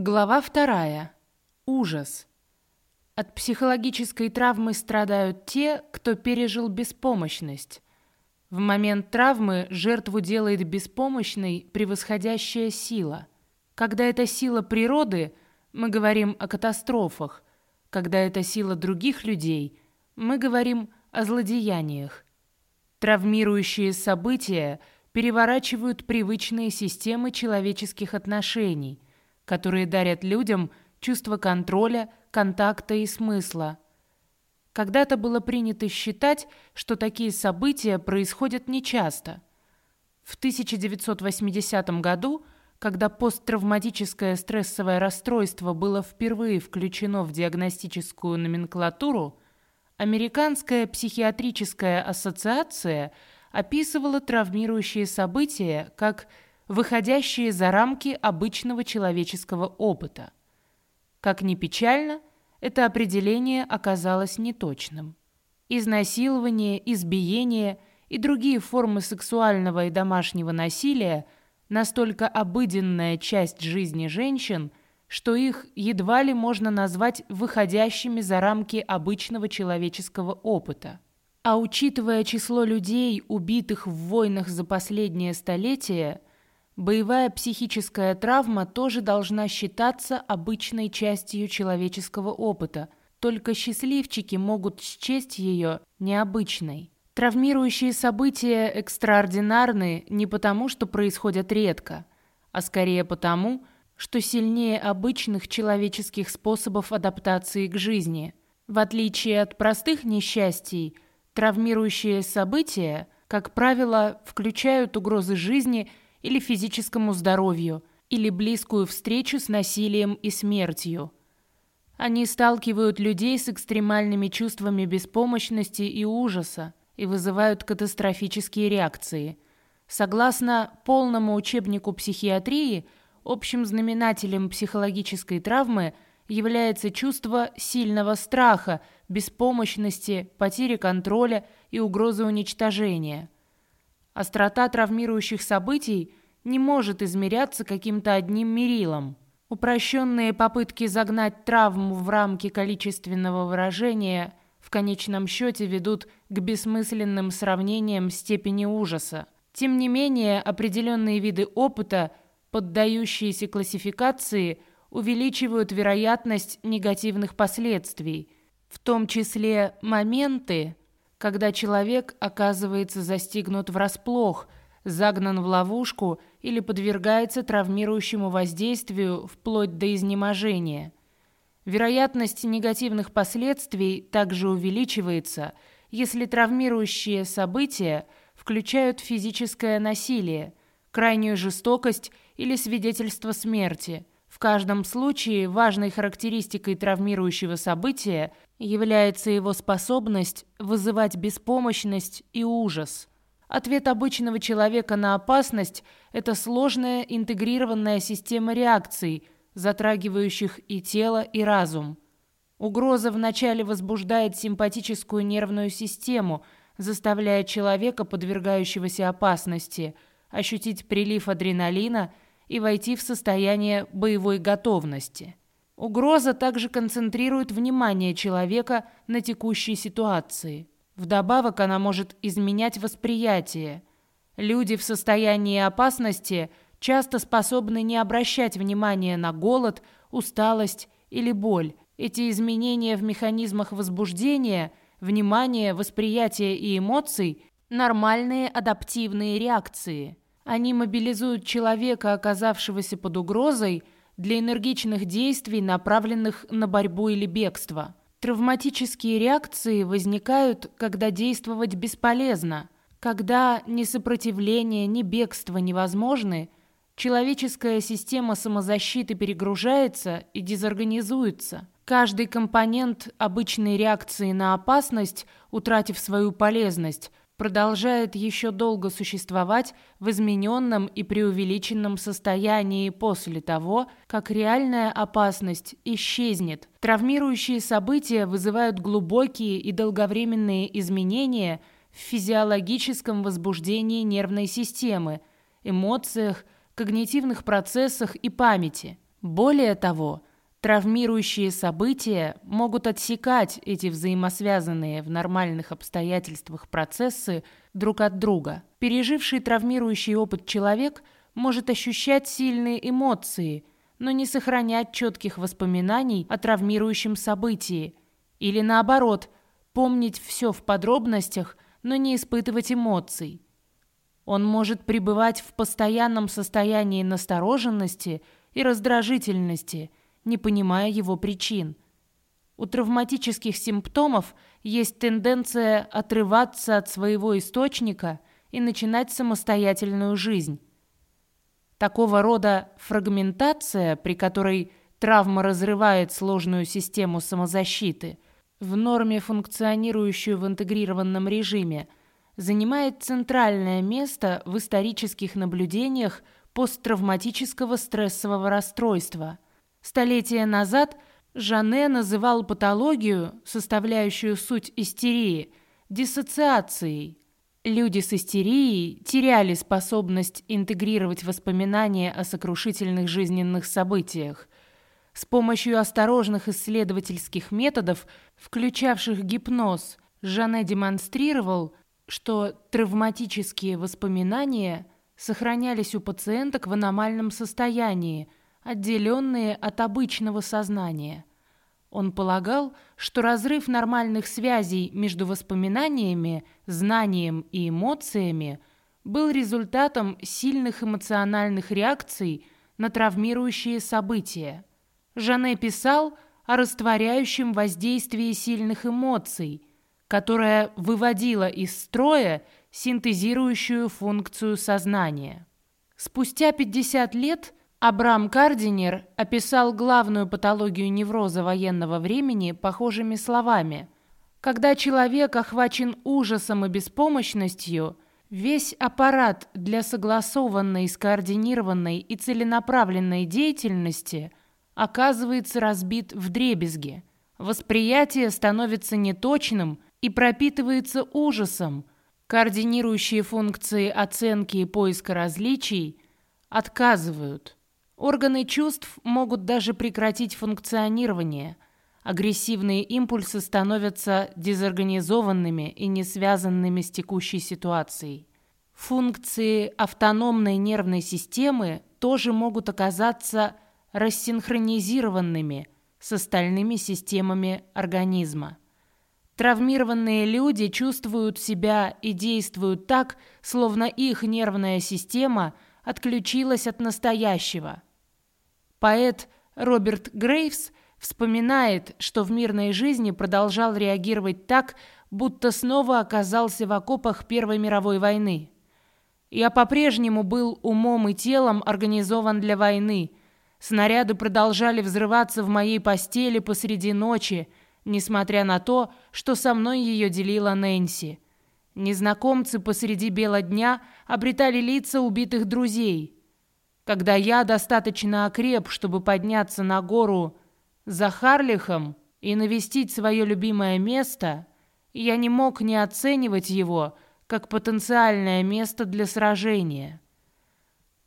Глава вторая. Ужас. От психологической травмы страдают те, кто пережил беспомощность. В момент травмы жертву делает беспомощной превосходящая сила. Когда это сила природы, мы говорим о катастрофах. Когда это сила других людей, мы говорим о злодеяниях. Травмирующие события переворачивают привычные системы человеческих отношений, которые дарят людям чувство контроля, контакта и смысла. Когда-то было принято считать, что такие события происходят нечасто. В 1980 году, когда посттравматическое стрессовое расстройство было впервые включено в диагностическую номенклатуру, Американская психиатрическая ассоциация описывала травмирующие события как выходящие за рамки обычного человеческого опыта. Как ни печально, это определение оказалось неточным. Изнасилование, избиение и другие формы сексуального и домашнего насилия настолько обыденная часть жизни женщин, что их едва ли можно назвать выходящими за рамки обычного человеческого опыта. А учитывая число людей, убитых в войнах за последнее столетие, боевая психическая травма тоже должна считаться обычной частью человеческого опыта, только счастливчики могут счесть ее необычной. Травмирующие события экстраординарны не потому, что происходят редко, а скорее потому, что сильнее обычных человеческих способов адаптации к жизни. В отличие от простых несчастий, травмирующие события, как правило, включают угрозы жизни или физическому здоровью, или близкую встречу с насилием и смертью. Они сталкивают людей с экстремальными чувствами беспомощности и ужаса и вызывают катастрофические реакции. Согласно полному учебнику психиатрии – Общим знаменателем психологической травмы является чувство сильного страха, беспомощности, потери контроля и угрозы уничтожения. Острота травмирующих событий не может измеряться каким-то одним мерилом. Упрощенные попытки загнать травму в рамки количественного выражения в конечном счете ведут к бессмысленным сравнениям степени ужаса. Тем не менее, определенные виды опыта – поддающиеся классификации, увеличивают вероятность негативных последствий, в том числе моменты, когда человек оказывается застигнут врасплох, загнан в ловушку или подвергается травмирующему воздействию вплоть до изнеможения. Вероятность негативных последствий также увеличивается, если травмирующие события включают физическое насилие, крайнюю жестокость или свидетельство смерти. В каждом случае важной характеристикой травмирующего события является его способность вызывать беспомощность и ужас. Ответ обычного человека на опасность – это сложная интегрированная система реакций, затрагивающих и тело, и разум. Угроза вначале возбуждает симпатическую нервную систему, заставляя человека, подвергающегося опасности, ощутить прилив адреналина – и войти в состояние боевой готовности. Угроза также концентрирует внимание человека на текущей ситуации. Вдобавок она может изменять восприятие. Люди в состоянии опасности часто способны не обращать внимания на голод, усталость или боль. Эти изменения в механизмах возбуждения, внимания, восприятия и эмоций – нормальные адаптивные реакции – они мобилизуют человека, оказавшегося под угрозой, для энергичных действий, направленных на борьбу или бегство. Травматические реакции возникают, когда действовать бесполезно, когда ни сопротивление, ни бегство невозможны, человеческая система самозащиты перегружается и дезорганизуется. Каждый компонент обычной реакции на опасность, утратив свою полезность, продолжает еще долго существовать в измененном и преувеличенном состоянии после того, как реальная опасность исчезнет. Травмирующие события вызывают глубокие и долговременные изменения в физиологическом возбуждении нервной системы, эмоциях, когнитивных процессах и памяти. Более того, травмирующие события могут отсекать эти взаимосвязанные в нормальных обстоятельствах процессы друг от друга. Переживший травмирующий опыт человек может ощущать сильные эмоции, но не сохранять четких воспоминаний о травмирующем событии, или наоборот, помнить все в подробностях, но не испытывать эмоций. Он может пребывать в постоянном состоянии настороженности и раздражительности, не понимая его причин. У травматических симптомов есть тенденция отрываться от своего источника и начинать самостоятельную жизнь. Такого рода фрагментация, при которой травма разрывает сложную систему самозащиты, в норме, функционирующую в интегрированном режиме – занимает центральное место в исторических наблюдениях посттравматического стрессового расстройства. Столетия назад Жане называл патологию, составляющую суть истерии, диссоциацией. Люди с истерией теряли способность интегрировать воспоминания о сокрушительных жизненных событиях. С помощью осторожных исследовательских методов, включавших гипноз, Жане демонстрировал, что травматические воспоминания сохранялись у пациенток в аномальном состоянии, отделенные от обычного сознания. Он полагал, что разрыв нормальных связей между воспоминаниями, знанием и эмоциями был результатом сильных эмоциональных реакций на травмирующие события. Жане писал о растворяющем воздействии сильных эмоций – которая выводила из строя синтезирующую функцию сознания. Спустя 50 лет Абрам Кардинер описал главную патологию невроза военного времени похожими словами. Когда человек охвачен ужасом и беспомощностью, весь аппарат для согласованной, скоординированной и целенаправленной деятельности оказывается разбит в дребезги. Восприятие становится неточным – и пропитывается ужасом. Координирующие функции оценки и поиска различий отказывают. Органы чувств могут даже прекратить функционирование. Агрессивные импульсы становятся дезорганизованными и не связанными с текущей ситуацией. Функции автономной нервной системы тоже могут оказаться рассинхронизированными с остальными системами организма. Травмированные люди чувствуют себя и действуют так, словно их нервная система отключилась от настоящего. Поэт Роберт Грейвс вспоминает, что в мирной жизни продолжал реагировать так, будто снова оказался в окопах Первой мировой войны. Я по-прежнему был умом и телом организован для войны. Снаряды продолжали взрываться в моей постели посреди ночи, несмотря на то, что со мной ее делила Нэнси. Незнакомцы посреди бела дня обретали лица убитых друзей. Когда я достаточно окреп, чтобы подняться на гору за Харлихом и навестить свое любимое место, я не мог не оценивать его как потенциальное место для сражения.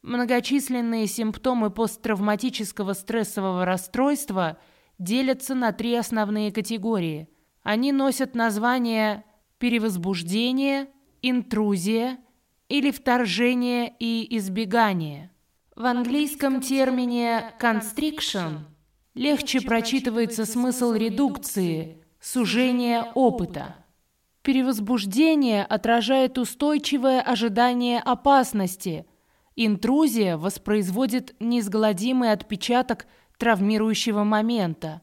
Многочисленные симптомы посттравматического стрессового расстройства – делятся на три основные категории. Они носят названия перевозбуждение, интрузия или вторжение и избегание. В английском термине constriction легче прочитывается смысл редукции, сужения опыта. Перевозбуждение отражает устойчивое ожидание опасности. Интрузия воспроизводит неизгладимый отпечаток – травмирующего момента.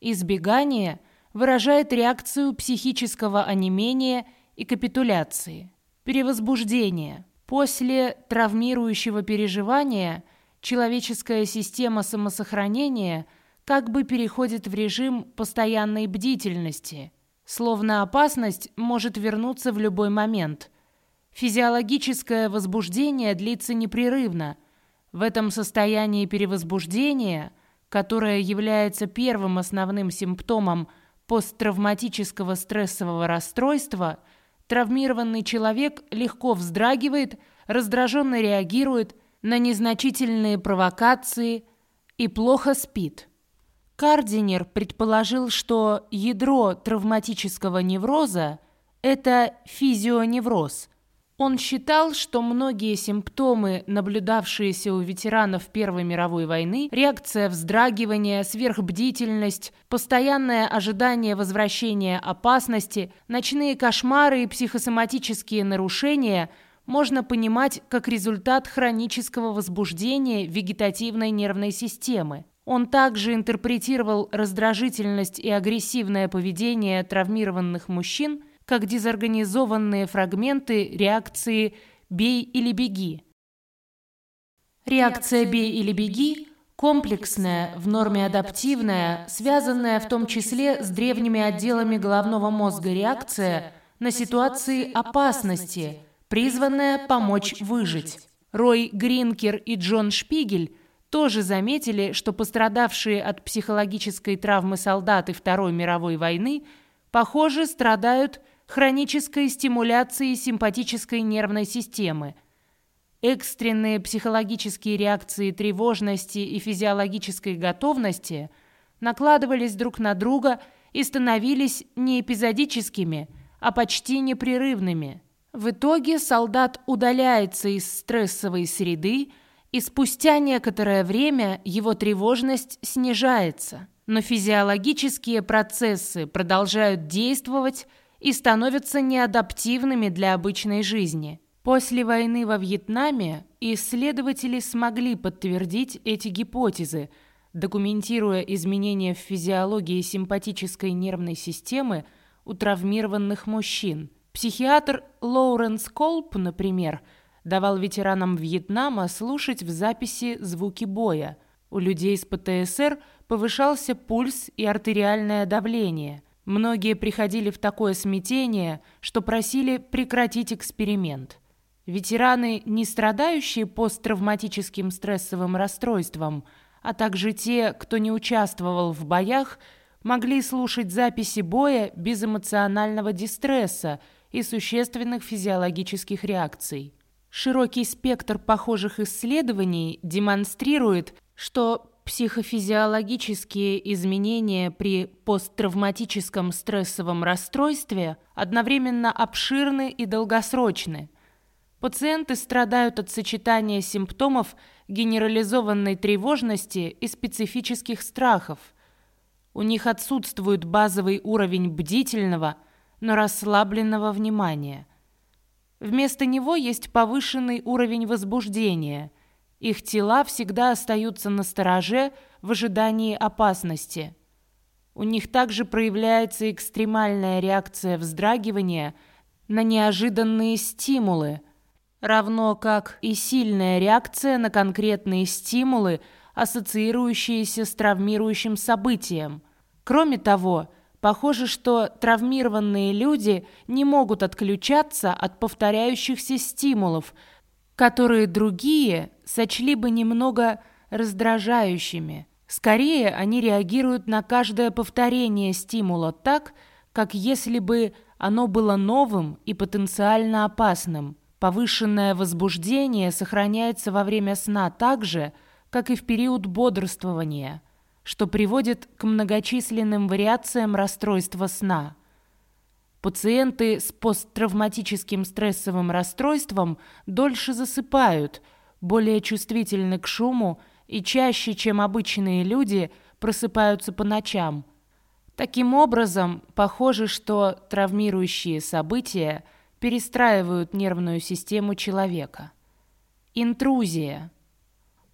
Избегание выражает реакцию психического онемения и капитуляции. Перевозбуждение. После травмирующего переживания человеческая система самосохранения как бы переходит в режим постоянной бдительности, словно опасность может вернуться в любой момент. Физиологическое возбуждение длится непрерывно. В этом состоянии перевозбуждения – которое является первым основным симптомом посттравматического стрессового расстройства, травмированный человек легко вздрагивает, раздраженно реагирует на незначительные провокации, и плохо спит. Кардинер предположил, что ядро травматического невроза – это физионевроз – он считал, что многие симптомы, наблюдавшиеся у ветеранов Первой мировой войны, реакция вздрагивания, сверхбдительность, постоянное ожидание возвращения опасности, ночные кошмары и психосоматические нарушения можно понимать как результат хронического возбуждения вегетативной нервной системы. Он также интерпретировал раздражительность и агрессивное поведение травмированных мужчин – как дезорганизованные фрагменты реакции «бей или беги». Реакция «бей или беги» комплексная, в норме адаптивная, связанная в том числе с древними отделами головного мозга реакция на ситуации опасности, призванная помочь выжить. Рой Гринкер и Джон Шпигель тоже заметили, что пострадавшие от психологической травмы солдаты Второй мировой войны, похоже, страдают хронической стимуляции симпатической нервной системы. Экстренные психологические реакции тревожности и физиологической готовности накладывались друг на друга и становились не эпизодическими, а почти непрерывными. В итоге солдат удаляется из стрессовой среды, и спустя некоторое время его тревожность снижается. Но физиологические процессы продолжают действовать и становятся неадаптивными для обычной жизни. После войны во Вьетнаме исследователи смогли подтвердить эти гипотезы, документируя изменения в физиологии симпатической нервной системы у травмированных мужчин. Психиатр Лоуренс Колп, например, давал ветеранам Вьетнама слушать в записи звуки боя. У людей с ПТСР повышался пульс и артериальное давление – Многие приходили в такое смятение, что просили прекратить эксперимент. Ветераны, не страдающие посттравматическим стрессовым расстройством, а также те, кто не участвовал в боях, могли слушать записи боя без эмоционального дистресса и существенных физиологических реакций. Широкий спектр похожих исследований демонстрирует, что Психофизиологические изменения при посттравматическом стрессовом расстройстве одновременно обширны и долгосрочны. Пациенты страдают от сочетания симптомов генерализованной тревожности и специфических страхов. У них отсутствует базовый уровень бдительного, но расслабленного внимания. Вместо него есть повышенный уровень возбуждения – их тела всегда остаются на стороже в ожидании опасности. У них также проявляется экстремальная реакция вздрагивания на неожиданные стимулы, равно как и сильная реакция на конкретные стимулы, ассоциирующиеся с травмирующим событием. Кроме того, похоже, что травмированные люди не могут отключаться от повторяющихся стимулов – которые другие сочли бы немного раздражающими. Скорее, они реагируют на каждое повторение стимула так, как если бы оно было новым и потенциально опасным. Повышенное возбуждение сохраняется во время сна так же, как и в период бодрствования, что приводит к многочисленным вариациям расстройства сна – Пациенты с посттравматическим стрессовым расстройством дольше засыпают, более чувствительны к шуму и чаще, чем обычные люди, просыпаются по ночам. Таким образом, похоже, что травмирующие события перестраивают нервную систему человека. Интрузия.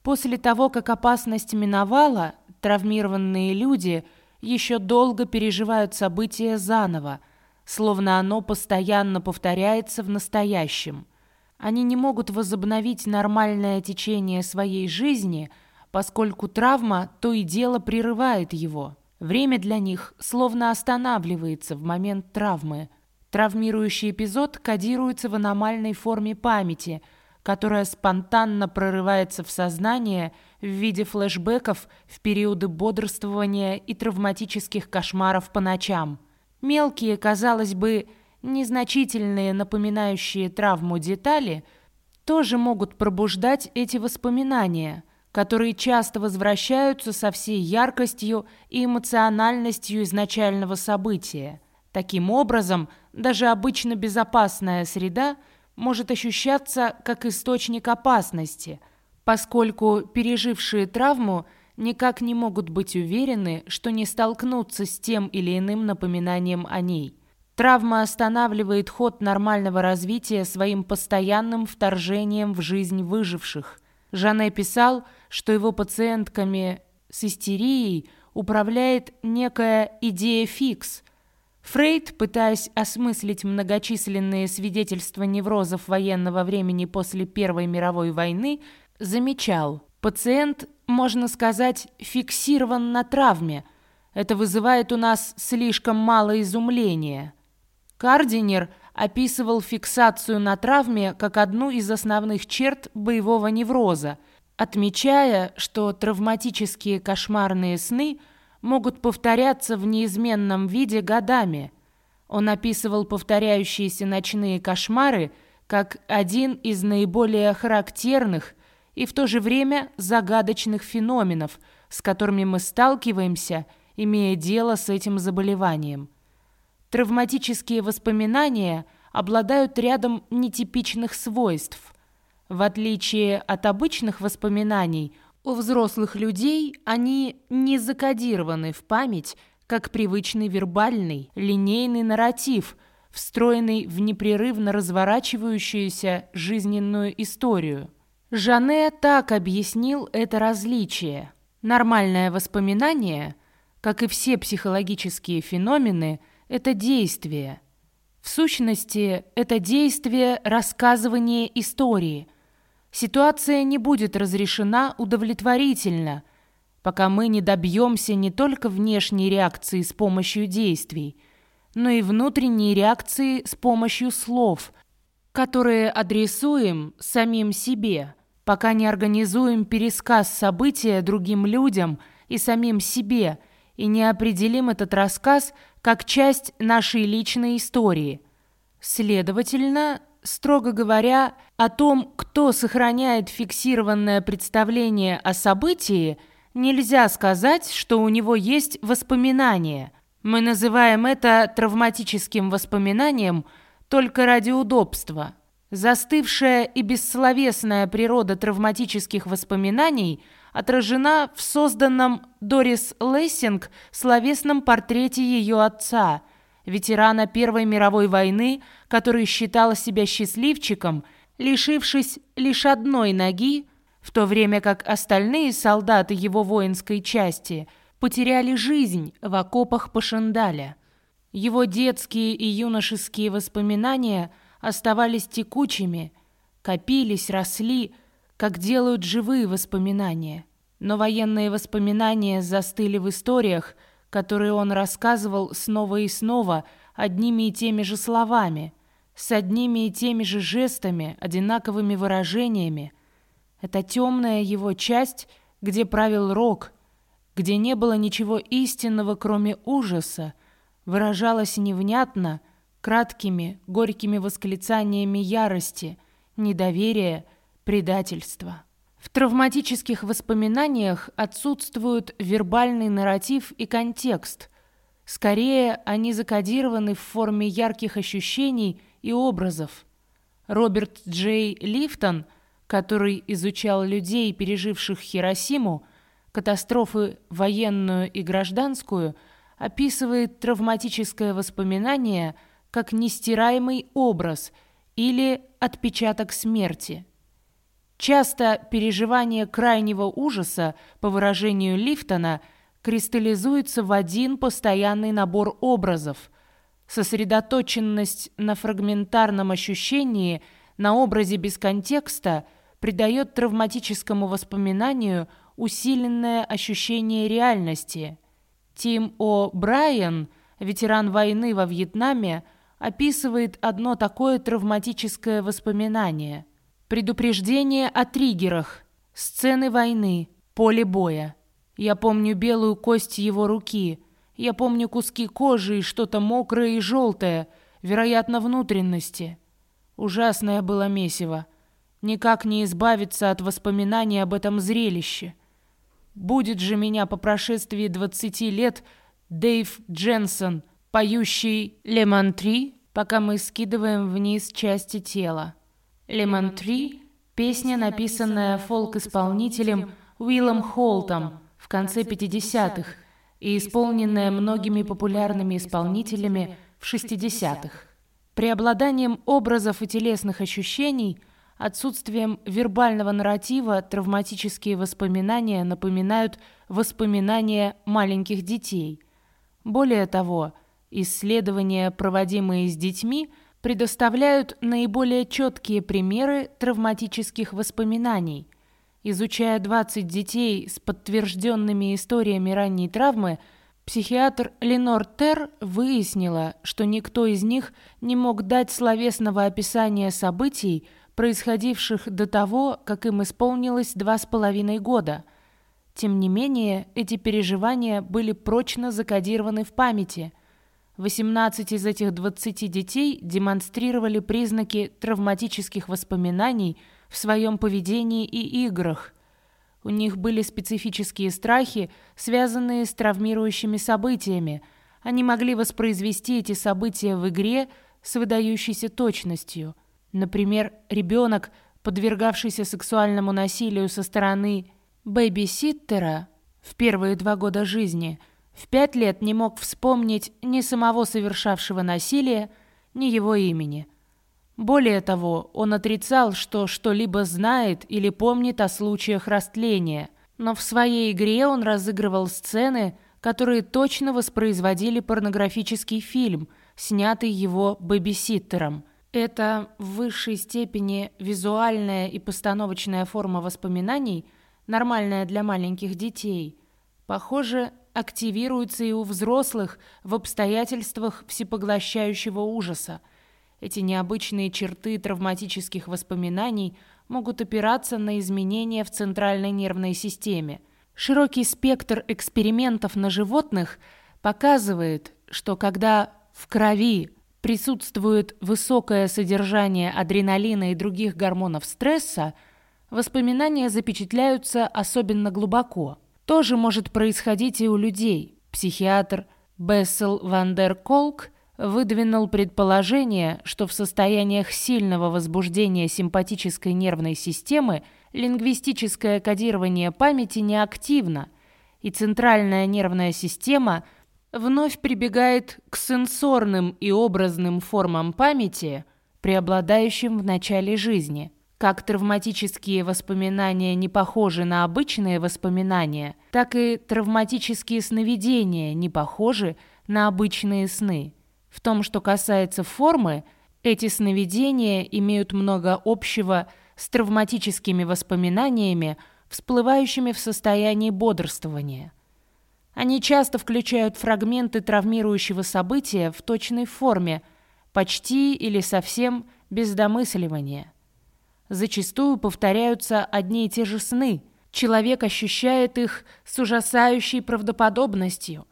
После того, как опасность миновала, травмированные люди еще долго переживают события заново – словно оно постоянно повторяется в настоящем. Они не могут возобновить нормальное течение своей жизни, поскольку травма то и дело прерывает его. Время для них словно останавливается в момент травмы. Травмирующий эпизод кодируется в аномальной форме памяти, которая спонтанно прорывается в сознание в виде флешбеков в периоды бодрствования и травматических кошмаров по ночам – Мелкие, казалось бы, незначительные, напоминающие травму детали, тоже могут пробуждать эти воспоминания, которые часто возвращаются со всей яркостью и эмоциональностью изначального события. Таким образом, даже обычно безопасная среда может ощущаться как источник опасности, поскольку пережившие травму никак не могут быть уверены, что не столкнутся с тем или иным напоминанием о ней. Травма останавливает ход нормального развития своим постоянным вторжением в жизнь выживших. Жане писал, что его пациентками с истерией управляет некая идея фикс. Фрейд, пытаясь осмыслить многочисленные свидетельства неврозов военного времени после Первой мировой войны, замечал, пациент, можно сказать, фиксирован на травме. Это вызывает у нас слишком мало изумления. Кардинер описывал фиксацию на травме как одну из основных черт боевого невроза, отмечая, что травматические кошмарные сны могут повторяться в неизменном виде годами. Он описывал повторяющиеся ночные кошмары как один из наиболее характерных и в то же время загадочных феноменов, с которыми мы сталкиваемся, имея дело с этим заболеванием. Травматические воспоминания обладают рядом нетипичных свойств. В отличие от обычных воспоминаний, у взрослых людей они не закодированы в память, как привычный вербальный, линейный нарратив, встроенный в непрерывно разворачивающуюся жизненную историю. Жане так объяснил это различие. Нормальное воспоминание, как и все психологические феномены – это действие. В сущности, это действие рассказывания истории. Ситуация не будет разрешена удовлетворительно, пока мы не добьемся не только внешней реакции с помощью действий, но и внутренней реакции с помощью слов, которые адресуем самим себе, пока не организуем пересказ события другим людям и самим себе – и не определим этот рассказ как часть нашей личной истории. Следовательно, строго говоря, о том, кто сохраняет фиксированное представление о событии, нельзя сказать, что у него есть воспоминания. Мы называем это травматическим воспоминанием только ради удобства. Застывшая и бессловесная природа травматических воспоминаний – отражена в созданном Дорис Лессинг словесном портрете ее отца, ветерана Первой мировой войны, который считал себя счастливчиком, лишившись лишь одной ноги, в то время как остальные солдаты его воинской части потеряли жизнь в окопах Пашендаля. Его детские и юношеские воспоминания оставались текучими, копились, росли, как делают живые воспоминания. Но военные воспоминания застыли в историях, которые он рассказывал снова и снова одними и теми же словами, с одними и теми же жестами, одинаковыми выражениями. Это темная его часть, где правил рок, где не было ничего истинного, кроме ужаса, выражалась невнятно, краткими, горькими восклицаниями ярости, недоверия, предательства. В травматических воспоминаниях отсутствуют вербальный нарратив и контекст. Скорее, они закодированы в форме ярких ощущений и образов. Роберт Джей Лифтон, который изучал людей, переживших Хиросиму, катастрофы военную и гражданскую, описывает травматическое воспоминание как нестираемый образ или отпечаток смерти – Часто переживание крайнего ужаса, по выражению Лифтона, кристаллизуется в один постоянный набор образов. Сосредоточенность на фрагментарном ощущении, на образе без контекста придает травматическому воспоминанию усиленное ощущение реальности. Тим О. Брайан, ветеран войны во Вьетнаме, описывает одно такое травматическое воспоминание – Предупреждение о триггерах. Сцены войны. Поле боя. Я помню белую кость его руки. Я помню куски кожи и что-то мокрое и желтое, вероятно, внутренности. Ужасное было месиво. никак не избавиться от воспоминаний об этом зрелище. Будет же меня по прошествии 20 лет Дэйв Дженсон, поющий «Лемон Три», пока мы скидываем вниз части тела. «Лемон Три» — песня, написанная фолк-исполнителем Уиллом Холтом в конце 50-х и исполненная многими популярными исполнителями в 60-х. Преобладанием образов и телесных ощущений – Отсутствием вербального нарратива травматические воспоминания напоминают воспоминания маленьких детей. Более того, исследования, проводимые с детьми, предоставляют наиболее четкие примеры травматических воспоминаний. Изучая 20 детей с подтвержденными историями ранней травмы, психиатр Ленор Тер выяснила, что никто из них не мог дать словесного описания событий, происходивших до того, как им исполнилось два с половиной года. Тем не менее, эти переживания были прочно закодированы в памяти. 18 из этих 20 детей демонстрировали признаки травматических воспоминаний в своем поведении и играх. У них были специфические страхи, связанные с травмирующими событиями. Они могли воспроизвести эти события в игре с выдающейся точностью – Например, ребенок, подвергавшийся сексуальному насилию со стороны бэби-ситтера в первые два года жизни, в пять лет не мог вспомнить ни самого совершавшего насилие, ни его имени. Более того, он отрицал, что что-либо знает или помнит о случаях растления, но в своей игре он разыгрывал сцены, которые точно воспроизводили порнографический фильм, снятый его бэбиситтером – это в высшей степени визуальная и постановочная форма воспоминаний, нормальная для маленьких детей, похоже, активируется и у взрослых в обстоятельствах всепоглощающего ужаса. Эти необычные черты травматических воспоминаний могут опираться на изменения в центральной нервной системе. Широкий спектр экспериментов на животных показывает, что когда в крови присутствует высокое содержание адреналина и других гормонов стресса, воспоминания запечатляются особенно глубоко. То же может происходить и у людей. Психиатр Бессел Ван дер Колк выдвинул предположение, что в состояниях сильного возбуждения симпатической нервной системы лингвистическое кодирование памяти неактивно, и центральная нервная система – вновь прибегает к сенсорным и образным формам памяти, преобладающим в начале жизни. Как травматические воспоминания не похожи на обычные воспоминания, так и травматические сновидения не похожи на обычные сны. В том, что касается формы, эти сновидения имеют много общего с травматическими воспоминаниями, всплывающими в состоянии бодрствования – они часто включают фрагменты травмирующего события в точной форме, почти или совсем без домысливания. Зачастую повторяются одни и те же сны. Человек ощущает их с ужасающей правдоподобностью,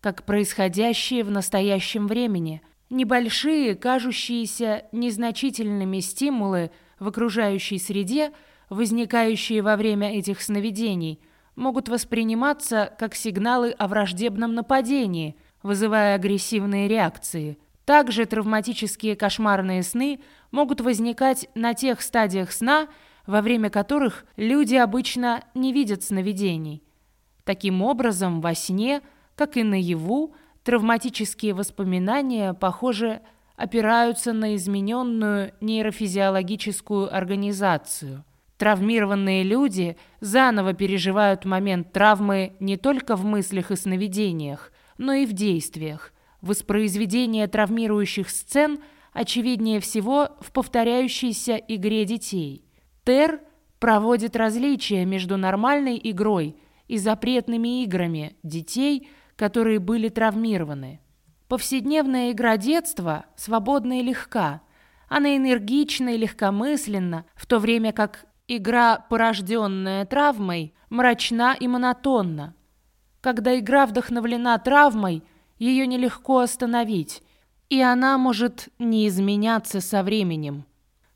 как происходящие в настоящем времени. Небольшие, кажущиеся незначительными стимулы в окружающей среде, возникающие во время этих сновидений – могут восприниматься как сигналы о враждебном нападении, вызывая агрессивные реакции. Также травматические кошмарные сны могут возникать на тех стадиях сна, во время которых люди обычно не видят сновидений. Таким образом, во сне, как и наяву, травматические воспоминания, похоже, опираются на измененную нейрофизиологическую организацию – Травмированные люди заново переживают момент травмы не только в мыслях и сновидениях, но и в действиях. Воспроизведение травмирующих сцен очевиднее всего в повторяющейся игре детей. Тер проводит различия между нормальной игрой и запретными играми детей, которые были травмированы. Повседневная игра детства свободна и легка. Она энергична и легкомысленна, в то время как Игра, порожденная травмой, мрачна и монотонна. Когда игра вдохновлена травмой, ее нелегко остановить, и она может не изменяться со временем.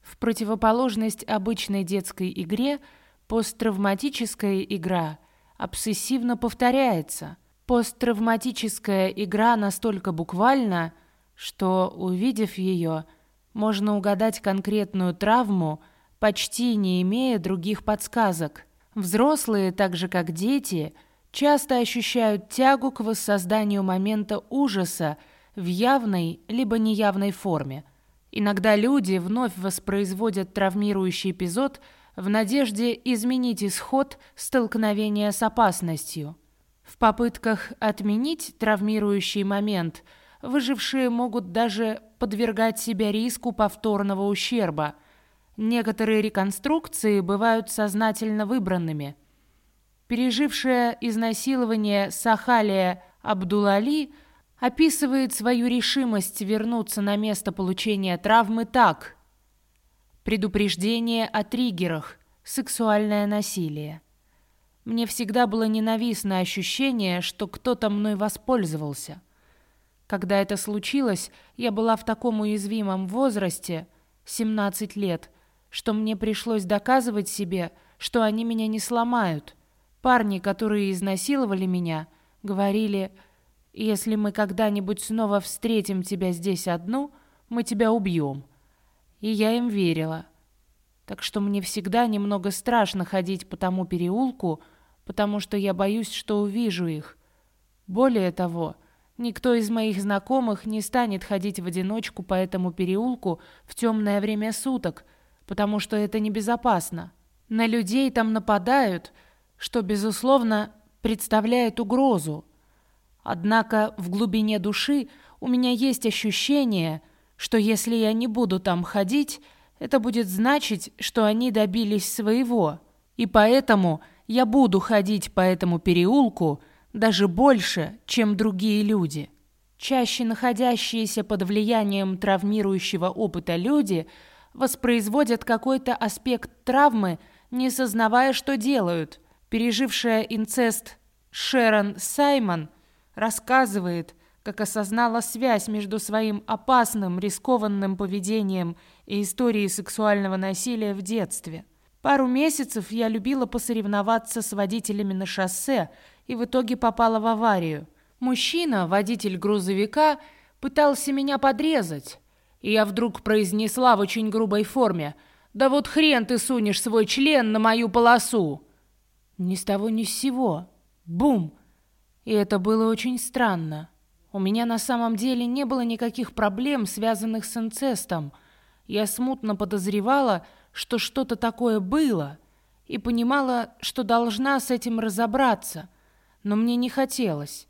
В противоположность обычной детской игре, посттравматическая игра обсессивно повторяется. Посттравматическая игра настолько буквальна, что, увидев ее, можно угадать конкретную травму, почти не имея других подсказок. Взрослые, так же как дети, часто ощущают тягу к воссозданию момента ужаса в явной либо неявной форме. Иногда люди вновь воспроизводят травмирующий эпизод в надежде изменить исход столкновения с опасностью. В попытках отменить травмирующий момент выжившие могут даже подвергать себя риску повторного ущерба. Некоторые реконструкции бывают сознательно выбранными. Пережившая изнасилование Сахалия Абдулали – описывает свою решимость вернуться на место получения травмы так. Предупреждение о триггерах, сексуальное насилие. Мне всегда было ненавистно ощущение, что кто-то мной воспользовался. Когда это случилось, я была в таком уязвимом возрасте, 17 лет, что мне пришлось доказывать себе, что они меня не сломают. Парни, которые изнасиловали меня, говорили если мы когда-нибудь снова встретим тебя здесь одну, мы тебя убьем». И я им верила. Так что мне всегда немного страшно ходить по тому переулку, потому что я боюсь, что увижу их. Более того, никто из моих знакомых не станет ходить в одиночку по этому переулку в темное время суток, потому что это небезопасно. На людей там нападают, что, безусловно, представляет угрозу. Однако в глубине души у меня есть ощущение, что если я не буду там ходить, это будет значить, что они добились своего. И поэтому я буду ходить по этому переулку даже больше, чем другие люди. Чаще находящиеся под влиянием травмирующего опыта люди воспроизводят какой-то аспект травмы, не сознавая, что делают. Пережившая инцест Шерон Саймон – рассказывает, как осознала связь между своим опасным, рискованным поведением и историей сексуального насилия в детстве. Пару месяцев я любила посоревноваться с водителями на шоссе и в итоге попала в аварию. Мужчина, водитель грузовика, пытался меня подрезать, и я вдруг произнесла в очень грубой форме «Да вот хрен ты сунешь свой член на мою полосу!» Ни с того ни с сего. Бум! И это было очень странно. У меня на самом деле не было никаких проблем, связанных с инцестом. Я смутно подозревала, что что-то такое было, и понимала, что должна с этим разобраться, но мне не хотелось.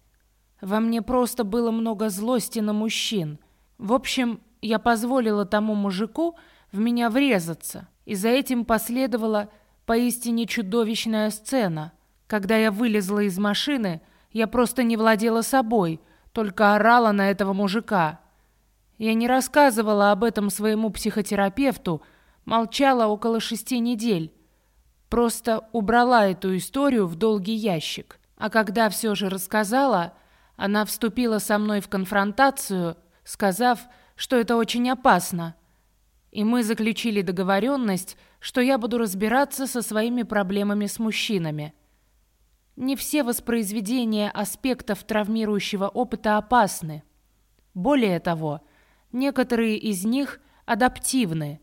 Во мне просто было много злости на мужчин. В общем, я позволила тому мужику в меня врезаться, и за этим последовала поистине чудовищная сцена. Когда я вылезла из машины, я просто не владела собой, только орала на этого мужика. Я не рассказывала об этом своему психотерапевту, молчала около шести недель. Просто убрала эту историю в долгий ящик. А когда все же рассказала, она вступила со мной в конфронтацию, сказав, что это очень опасно. И мы заключили договоренность, что я буду разбираться со своими проблемами с мужчинами. Не все воспроизведения аспектов травмирующего опыта опасны. Более того, некоторые из них адаптивны.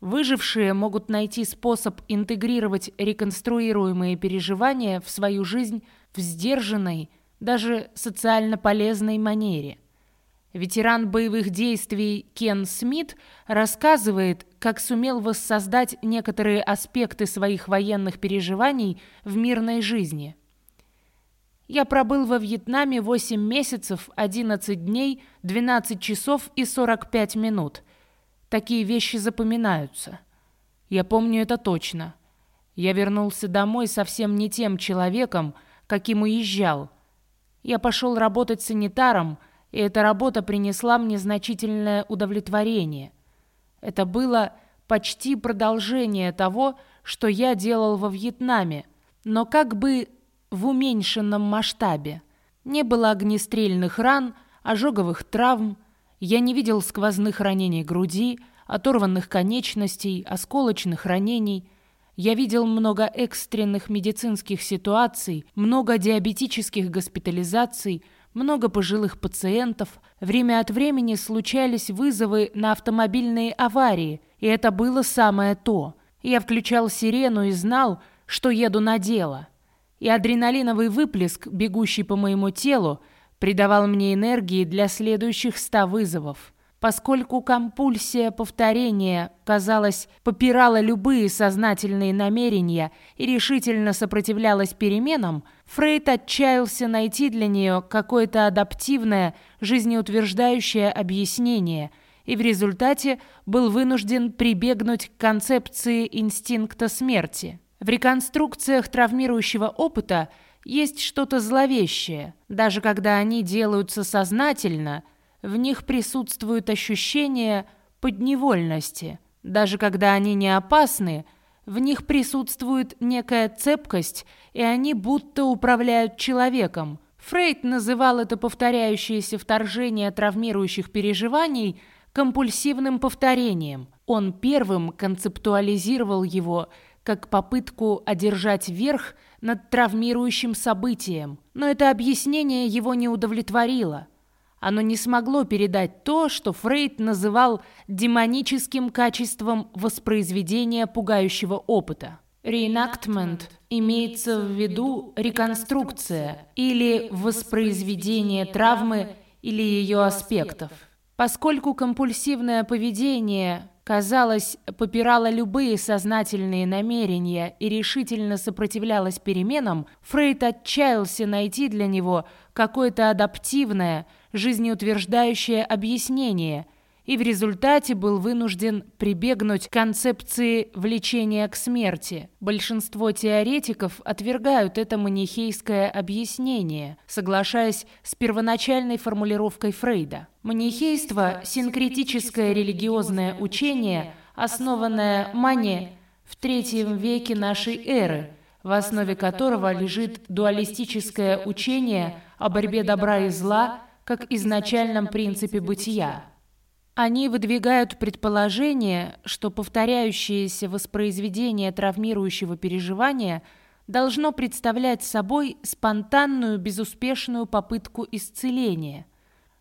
Выжившие могут найти способ интегрировать реконструируемые переживания в свою жизнь в сдержанной, даже социально полезной манере. Ветеран боевых действий Кен Смит рассказывает, как сумел воссоздать некоторые аспекты своих военных переживаний в мирной жизни. Я пробыл во Вьетнаме 8 месяцев, 11 дней, 12 часов и 45 минут. Такие вещи запоминаются. Я помню это точно. Я вернулся домой совсем не тем человеком, каким уезжал. Я пошел работать санитаром, и эта работа принесла мне значительное удовлетворение. Это было почти продолжение того, что я делал во Вьетнаме, но как бы в уменьшенном масштабе. Не было огнестрельных ран, ожоговых травм, я не видел сквозных ранений груди, оторванных конечностей, осколочных ранений. Я видел много экстренных медицинских ситуаций, много диабетических госпитализаций, много пожилых пациентов. Время от времени случались вызовы на автомобильные аварии, и это было самое то. Я включал сирену и знал, что еду на дело. И адреналиновый выплеск, бегущий по моему телу, придавал мне энергии для следующих ста вызовов. Поскольку компульсия повторения, казалось, попирала любые сознательные намерения и решительно сопротивлялась переменам, Фрейд отчаялся найти для нее какое-то адаптивное, жизнеутверждающее объяснение и в результате был вынужден прибегнуть к концепции инстинкта смерти. В реконструкциях травмирующего опыта есть что-то зловещее. Даже когда они делаются сознательно – в них присутствует ощущение подневольности. Даже когда они не опасны, в них присутствует некая цепкость, и они будто управляют человеком. Фрейд называл это повторяющееся вторжение травмирующих переживаний компульсивным повторением. Он первым концептуализировал его как попытку одержать верх над травмирующим событием. Но это объяснение его не удовлетворило – оно не смогло передать то, что Фрейд называл демоническим качеством воспроизведения пугающего опыта. Reenactment имеется в виду реконструкция или воспроизведение травмы или ее аспектов. Поскольку компульсивное поведение, казалось, попирало любые сознательные намерения и решительно сопротивлялось переменам, Фрейд отчаялся найти для него какое-то адаптивное – жизнеутверждающее объяснение и в результате был вынужден прибегнуть к концепции влечения к смерти. Большинство теоретиков отвергают это манихейское объяснение, соглашаясь с первоначальной формулировкой Фрейда. Манихейство – синкретическое религиозное учение, основанное Мане в третьем веке нашей эры, в основе которого лежит дуалистическое учение о борьбе добра и зла – как изначальном принципе бытия. Они выдвигают предположение, что повторяющееся воспроизведение травмирующего переживания должно представлять собой спонтанную безуспешную попытку исцеления.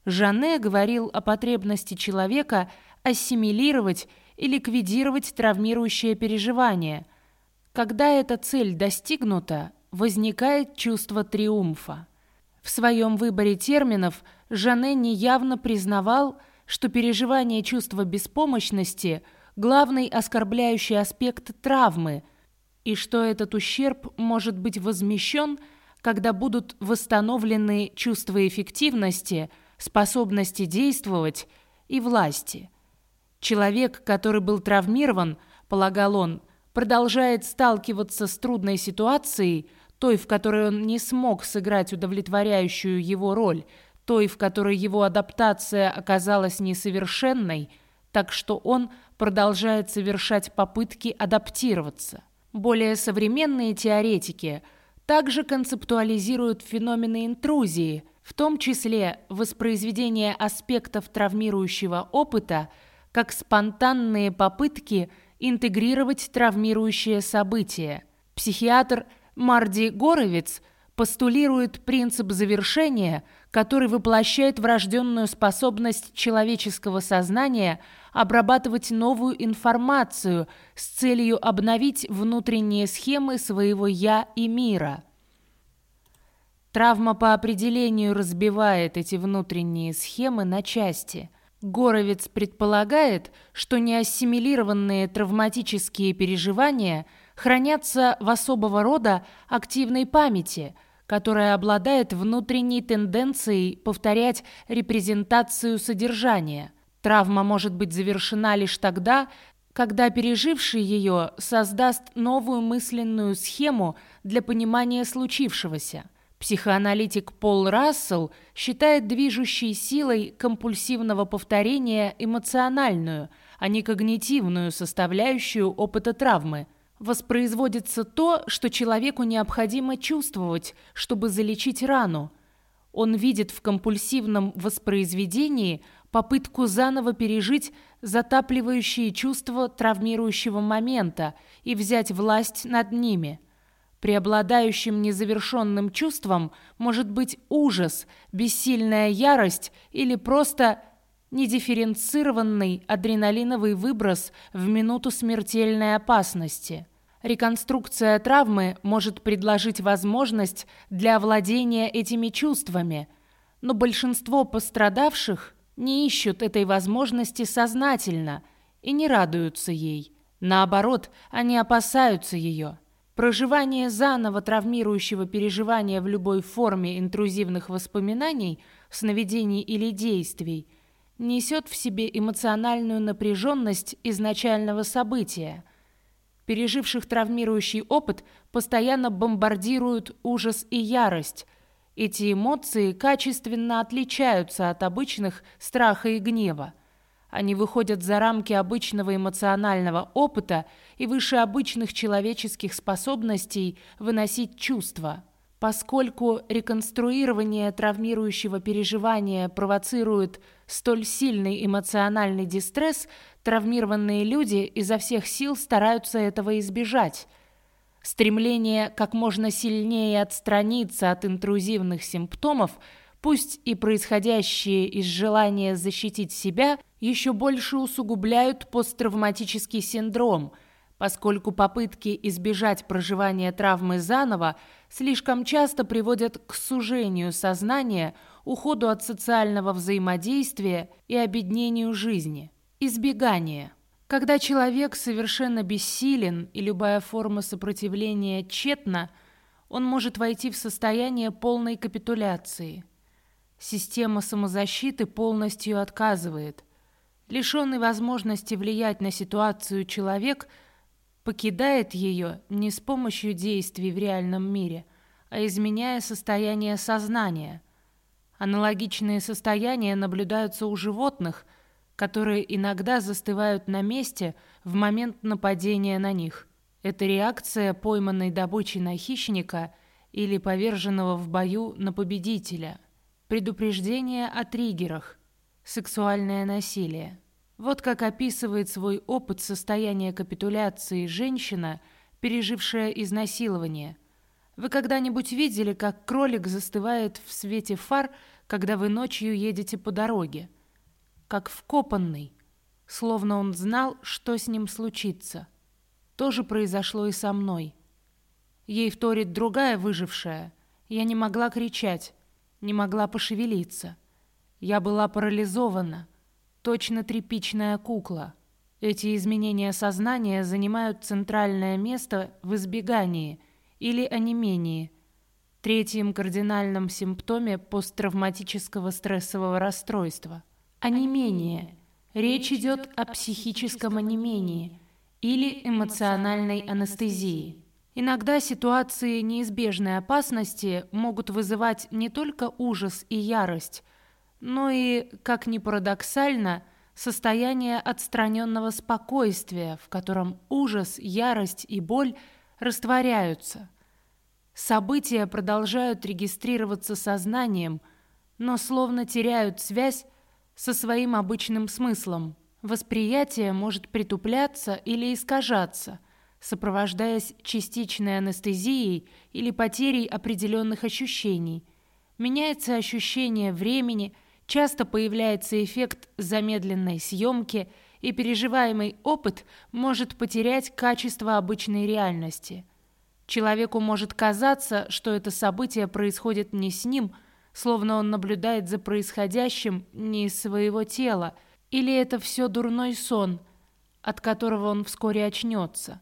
Жане говорил о потребности человека ассимилировать и ликвидировать травмирующее переживание. Когда эта цель достигнута, возникает чувство триумфа. В своем выборе терминов Жане неявно признавал, что переживание чувства беспомощности – главный оскорбляющий аспект травмы, и что этот ущерб может быть возмещен, когда будут восстановлены чувства эффективности, способности действовать и власти. Человек, который был травмирован, полагал он, продолжает сталкиваться с трудной ситуацией – той, в которой он не смог сыграть удовлетворяющую его роль, той, в которой его адаптация оказалась несовершенной, так что он продолжает совершать попытки адаптироваться. Более современные теоретики также концептуализируют феномены интрузии, в том числе воспроизведение аспектов травмирующего опыта, как спонтанные попытки интегрировать травмирующее событие. Психиатр – Марди Горовец постулирует принцип завершения, который воплощает врожденную способность человеческого сознания обрабатывать новую информацию с целью обновить внутренние схемы своего «я» и мира. Травма по определению разбивает эти внутренние схемы на части. Горовец предполагает, что неассимилированные травматические переживания – хранятся в особого рода активной памяти, которая обладает внутренней тенденцией повторять репрезентацию содержания. Травма может быть завершена лишь тогда, когда переживший ее создаст новую мысленную схему для понимания случившегося. Психоаналитик Пол Рассел считает движущей силой компульсивного повторения эмоциональную, а не когнитивную составляющую опыта травмы – Воспроизводится то, что человеку необходимо чувствовать, чтобы залечить рану. Он видит в компульсивном воспроизведении попытку заново пережить затапливающие чувства травмирующего момента и взять власть над ними. Преобладающим незавершенным чувством может быть ужас, бессильная ярость или просто недифференцированный адреналиновый выброс в минуту смертельной опасности. Реконструкция травмы может предложить возможность для овладения этими чувствами, но большинство пострадавших не ищут этой возможности сознательно и не радуются ей. Наоборот, они опасаются ее. Проживание заново травмирующего переживания в любой форме интрузивных воспоминаний, сновидений или действий – несет в себе эмоциональную напряженность изначального события. Переживших травмирующий опыт постоянно бомбардируют ужас и ярость. Эти эмоции качественно отличаются от обычных страха и гнева. Они выходят за рамки обычного эмоционального опыта и выше обычных человеческих способностей выносить чувства. Поскольку реконструирование травмирующего переживания провоцирует столь сильный эмоциональный дистресс, травмированные люди изо всех сил стараются этого избежать. Стремление как можно сильнее отстраниться от интрузивных симптомов, пусть и происходящие из желания защитить себя, еще больше усугубляют посттравматический синдром – поскольку попытки избежать проживания травмы заново слишком часто приводят к сужению сознания, уходу от социального взаимодействия и обеднению жизни. Избегание. Когда человек совершенно бессилен и любая форма сопротивления тщетна, он может войти в состояние полной капитуляции. Система самозащиты полностью отказывает. Лишенный возможности влиять на ситуацию человек – покидает ее не с помощью действий в реальном мире, а изменяя состояние сознания. Аналогичные состояния наблюдаются у животных, которые иногда застывают на месте в момент нападения на них. Это реакция пойманной добычи на хищника или поверженного в бою на победителя. Предупреждение о триггерах. Сексуальное насилие. Вот как описывает свой опыт состояния капитуляции женщина, пережившая изнасилование. Вы когда-нибудь видели, как кролик застывает в свете фар, когда вы ночью едете по дороге? Как вкопанный, словно он знал, что с ним случится. То же произошло и со мной. Ей вторит другая выжившая. Я не могла кричать, не могла пошевелиться. Я была парализована — точно тряпичная кукла. Эти изменения сознания занимают центральное место в избегании или онемении, третьем кардинальном симптоме посттравматического стрессового расстройства. Онемение. Речь идет о психическом онемении или эмоциональной анестезии. Иногда ситуации неизбежной опасности могут вызывать не только ужас и ярость – но и, как ни парадоксально, состояние отстраненного спокойствия, в котором ужас, ярость и боль растворяются. События продолжают регистрироваться сознанием, но словно теряют связь со своим обычным смыслом. Восприятие может притупляться или искажаться, сопровождаясь частичной анестезией или потерей определенных ощущений. Меняется ощущение времени – Часто появляется эффект замедленной съемки, и переживаемый опыт может потерять качество обычной реальности. Человеку может казаться, что это событие происходит не с ним, словно он наблюдает за происходящим не из своего тела, или это все дурной сон, от которого он вскоре очнется.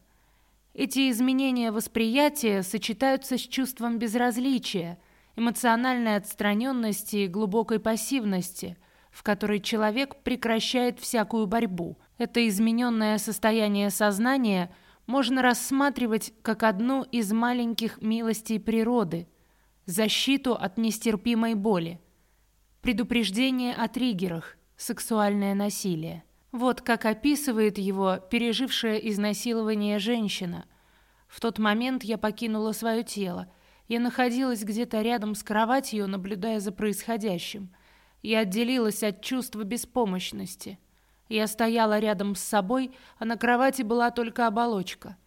Эти изменения восприятия сочетаются с чувством безразличия – эмоциональной отстраненности и глубокой пассивности, в которой человек прекращает всякую борьбу. Это измененное состояние сознания можно рассматривать как одну из маленьких милостей природы, защиту от нестерпимой боли, предупреждение о триггерах, сексуальное насилие. Вот как описывает его пережившая изнасилование женщина. В тот момент я покинула свое тело, я находилась где-то рядом с кроватью, наблюдая за происходящим. Я отделилась от чувства беспомощности. Я стояла рядом с собой, а на кровати была только оболочка.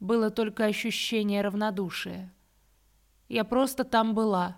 Было только ощущение равнодушия. Я просто там была.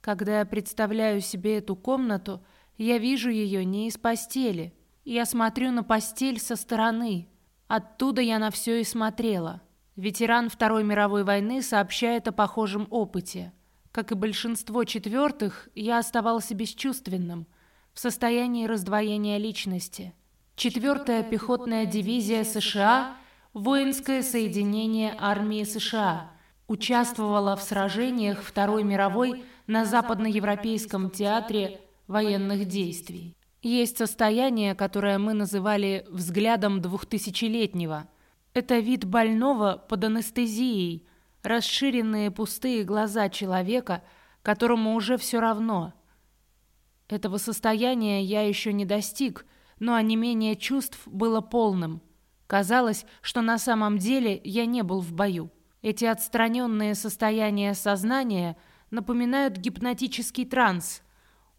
Когда я представляю себе эту комнату, я вижу ее не из постели. Я смотрю на постель со стороны. Оттуда я на все и смотрела. Ветеран Второй мировой войны сообщает о похожем опыте. Как и большинство четвертых, я оставался бесчувственным, в состоянии раздвоения личности. Четвертая пехотная дивизия США, воинское соединение армии США, участвовала в сражениях Второй мировой на Западноевропейском театре военных действий. Есть состояние, которое мы называли «взглядом двухтысячелетнего», это вид больного под анестезией, расширенные пустые глаза человека, которому уже все равно. Этого состояния я еще не достиг, но онемение чувств было полным. Казалось, что на самом деле я не был в бою. Эти отстраненные состояния сознания напоминают гипнотический транс.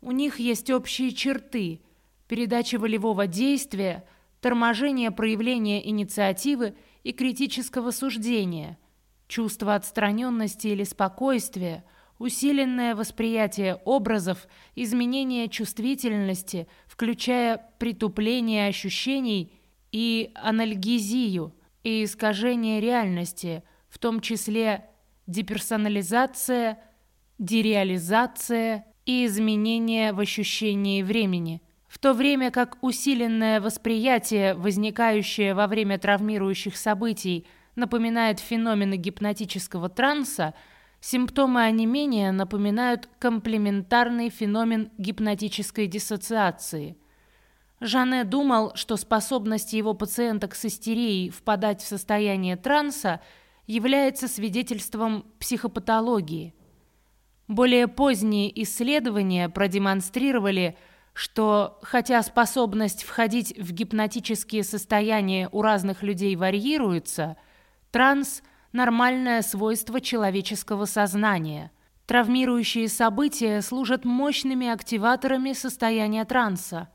У них есть общие черты – передача волевого действия, торможение проявления инициативы – и критического суждения, чувство отстраненности или спокойствия, усиленное восприятие образов, изменение чувствительности, включая притупление ощущений и анальгезию, и искажение реальности, в том числе деперсонализация, дереализация и изменение в ощущении времени – в то время как усиленное восприятие, возникающее во время травмирующих событий, напоминает феномены гипнотического транса, симптомы онемения напоминают комплементарный феномен гипнотической диссоциации. Жанне думал, что способность его пациенток с истерией впадать в состояние транса является свидетельством психопатологии. Более поздние исследования продемонстрировали, что, хотя способность входить в гипнотические состояния у разных людей варьируется, транс – нормальное свойство человеческого сознания. Травмирующие события служат мощными активаторами состояния транса.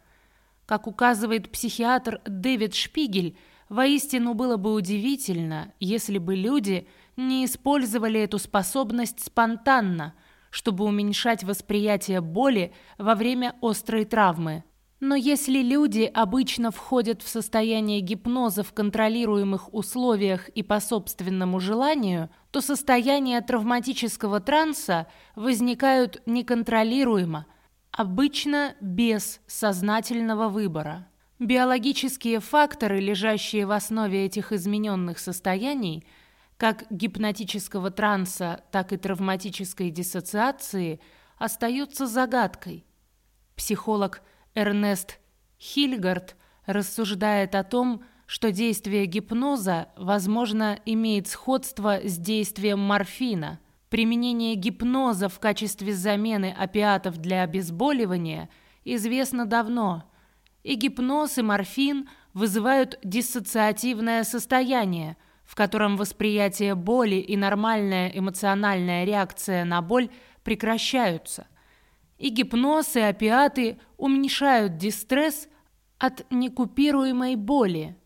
Как указывает психиатр Дэвид Шпигель, воистину было бы удивительно, если бы люди не использовали эту способность спонтанно – чтобы уменьшать восприятие боли во время острой травмы. Но если люди обычно входят в состояние гипноза в контролируемых условиях и по собственному желанию, то состояния травматического транса возникают неконтролируемо, обычно без сознательного выбора. Биологические факторы, лежащие в основе этих измененных состояний – как гипнотического транса, так и травматической диссоциации остаются загадкой. Психолог Эрнест Хильгард рассуждает о том, что действие гипноза, возможно, имеет сходство с действием морфина. Применение гипноза в качестве замены опиатов для обезболивания известно давно. И гипноз, и морфин вызывают диссоциативное состояние – в котором восприятие боли и нормальная эмоциональная реакция на боль прекращаются. И гипноз, и опиаты уменьшают дистресс от некупируемой боли,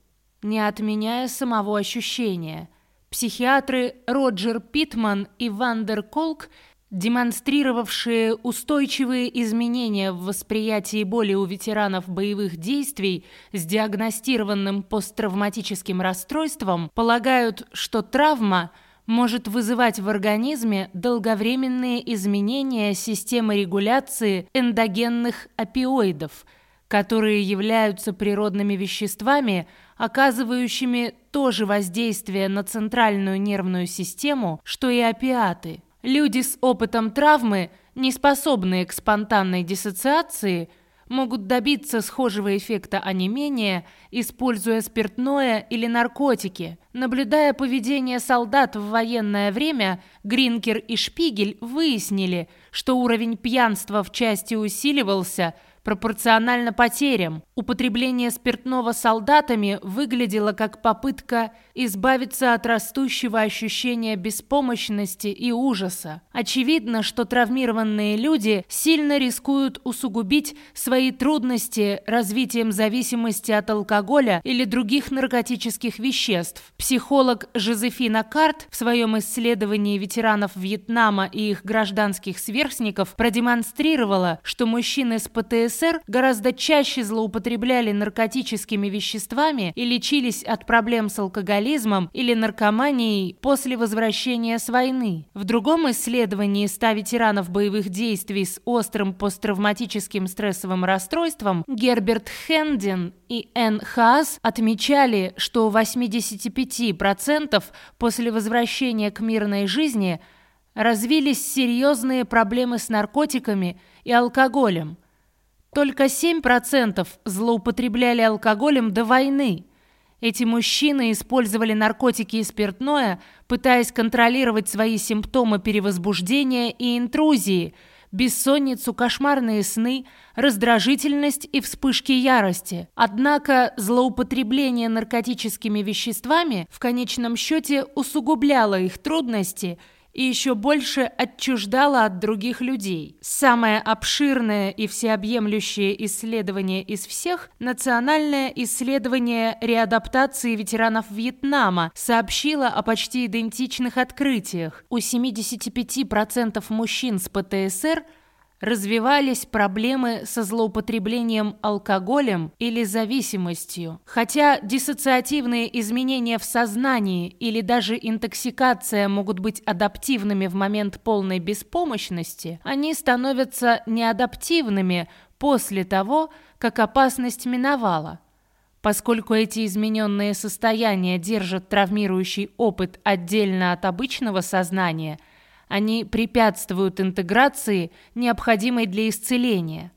не отменяя самого ощущения. Психиатры Роджер Питман и Вандер Колк демонстрировавшие устойчивые изменения в восприятии боли у ветеранов боевых действий с диагностированным посттравматическим расстройством, полагают, что травма может вызывать в организме долговременные изменения системы регуляции эндогенных опиоидов, которые являются природными веществами, оказывающими то же воздействие на центральную нервную систему, что и опиаты – Люди с опытом травмы, не способные к спонтанной диссоциации, могут добиться схожего эффекта онемения, используя спиртное или наркотики. Наблюдая поведение солдат в военное время, Гринкер и Шпигель выяснили, что уровень пьянства в части усиливался, пропорционально потерям. Употребление спиртного солдатами выглядело как попытка избавиться от растущего ощущения беспомощности и ужаса. Очевидно, что травмированные люди сильно рискуют усугубить свои трудности развитием зависимости от алкоголя или других наркотических веществ. Психолог Жозефина Карт в своем исследовании ветеранов Вьетнама и их гражданских сверстников продемонстрировала, что мужчины с ПТСР гораздо чаще злоупотребляли наркотическими веществами и лечились от проблем с алкоголизмом или наркоманией после возвращения с войны. В другом исследовании 100 ветеранов боевых действий с острым посттравматическим стрессовым расстройством Герберт Хендин и Энн Хаас отмечали, что у 85% после возвращения к мирной жизни развились серьезные проблемы с наркотиками и алкоголем. Только 7% злоупотребляли алкоголем до войны. Эти мужчины использовали наркотики и спиртное, пытаясь контролировать свои симптомы перевозбуждения и интрузии – бессонницу, кошмарные сны, раздражительность и вспышки ярости. Однако злоупотребление наркотическими веществами в конечном счете усугубляло их трудности – и еще больше отчуждала от других людей. Самое обширное и всеобъемлющее исследование из всех – национальное исследование реадаптации ветеранов Вьетнама сообщило о почти идентичных открытиях. У 75% мужчин с ПТСР – развивались проблемы со злоупотреблением алкоголем или зависимостью. Хотя диссоциативные изменения в сознании или даже интоксикация могут быть адаптивными в момент полной беспомощности, они становятся неадаптивными после того, как опасность миновала. Поскольку эти измененные состояния держат травмирующий опыт отдельно от обычного сознания – они препятствуют интеграции, необходимой для исцеления.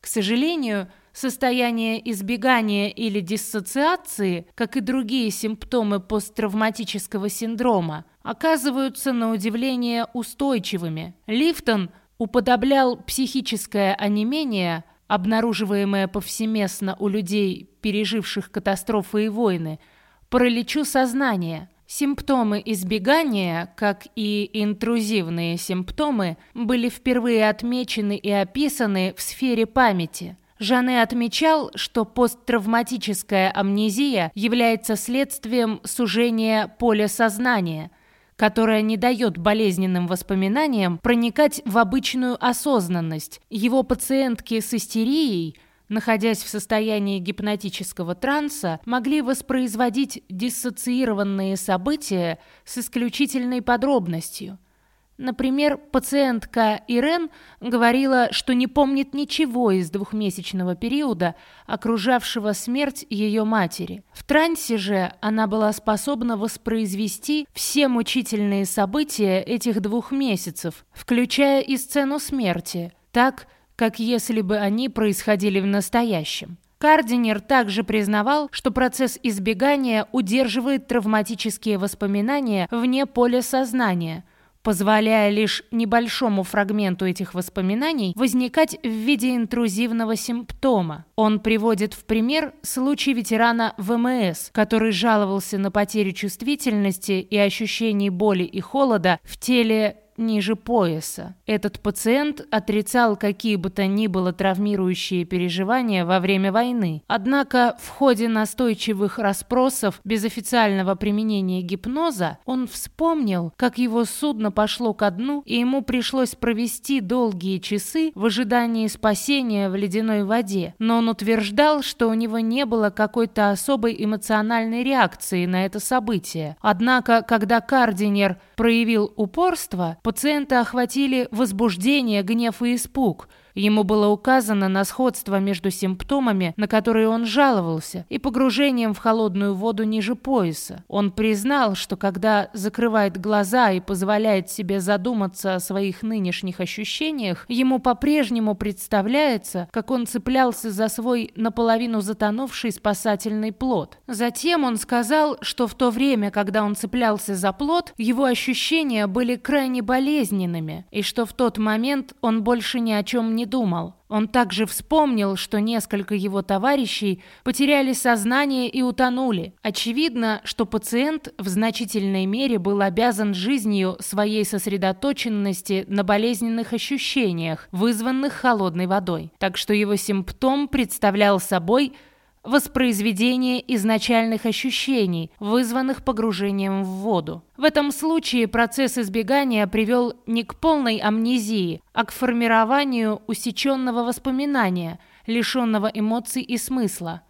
К сожалению, состояние избегания или диссоциации, как и другие симптомы посттравматического синдрома, оказываются на удивление устойчивыми. Лифтон уподоблял психическое онемение, обнаруживаемое повсеместно у людей, переживших катастрофы и войны, параличу сознания – Симптомы избегания, как и интрузивные симптомы, были впервые отмечены и описаны в сфере памяти. Жане отмечал, что посттравматическая амнезия является следствием сужения поля сознания, которое не дает болезненным воспоминаниям проникать в обычную осознанность. Его пациентки с истерией – находясь в состоянии гипнотического транса, могли воспроизводить диссоциированные события с исключительной подробностью. Например, пациентка Ирен говорила, что не помнит ничего из двухмесячного периода, окружавшего смерть ее матери. В трансе же она была способна воспроизвести все мучительные события этих двух месяцев, включая и сцену смерти, так, как если бы они происходили в настоящем. Кардинер также признавал, что процесс избегания удерживает травматические воспоминания вне поля сознания, позволяя лишь небольшому фрагменту этих воспоминаний возникать в виде интрузивного симптома. Он приводит в пример случай ветерана ВМС, который жаловался на потерю чувствительности и ощущений боли и холода в теле ниже пояса. Этот пациент отрицал какие бы то ни было травмирующие переживания во время войны. Однако в ходе настойчивых расспросов без официального применения гипноза он вспомнил, как его судно пошло ко дну, и ему пришлось провести долгие часы в ожидании спасения в ледяной воде. Но он утверждал, что у него не было какой-то особой эмоциональной реакции на это событие. Однако, когда Кардинер проявил упорство, пациента охватили возбуждение, гнев и испуг – Ему было указано на сходство между симптомами, на которые он жаловался, и погружением в холодную воду ниже пояса. Он признал, что когда закрывает глаза и позволяет себе задуматься о своих нынешних ощущениях, ему по-прежнему представляется, как он цеплялся за свой наполовину затонувший спасательный плод. Затем он сказал, что в то время, когда он цеплялся за плод, его ощущения были крайне болезненными, и что в тот момент он больше ни о чем не думал. Он также вспомнил, что несколько его товарищей потеряли сознание и утонули. Очевидно, что пациент в значительной мере был обязан жизнью своей сосредоточенности на болезненных ощущениях, вызванных холодной водой. Так что его симптом представлял собой – воспроизведение изначальных ощущений, вызванных погружением в воду. В этом случае процесс избегания привел не к полной амнезии, а к формированию усеченного воспоминания, лишенного эмоций и смысла.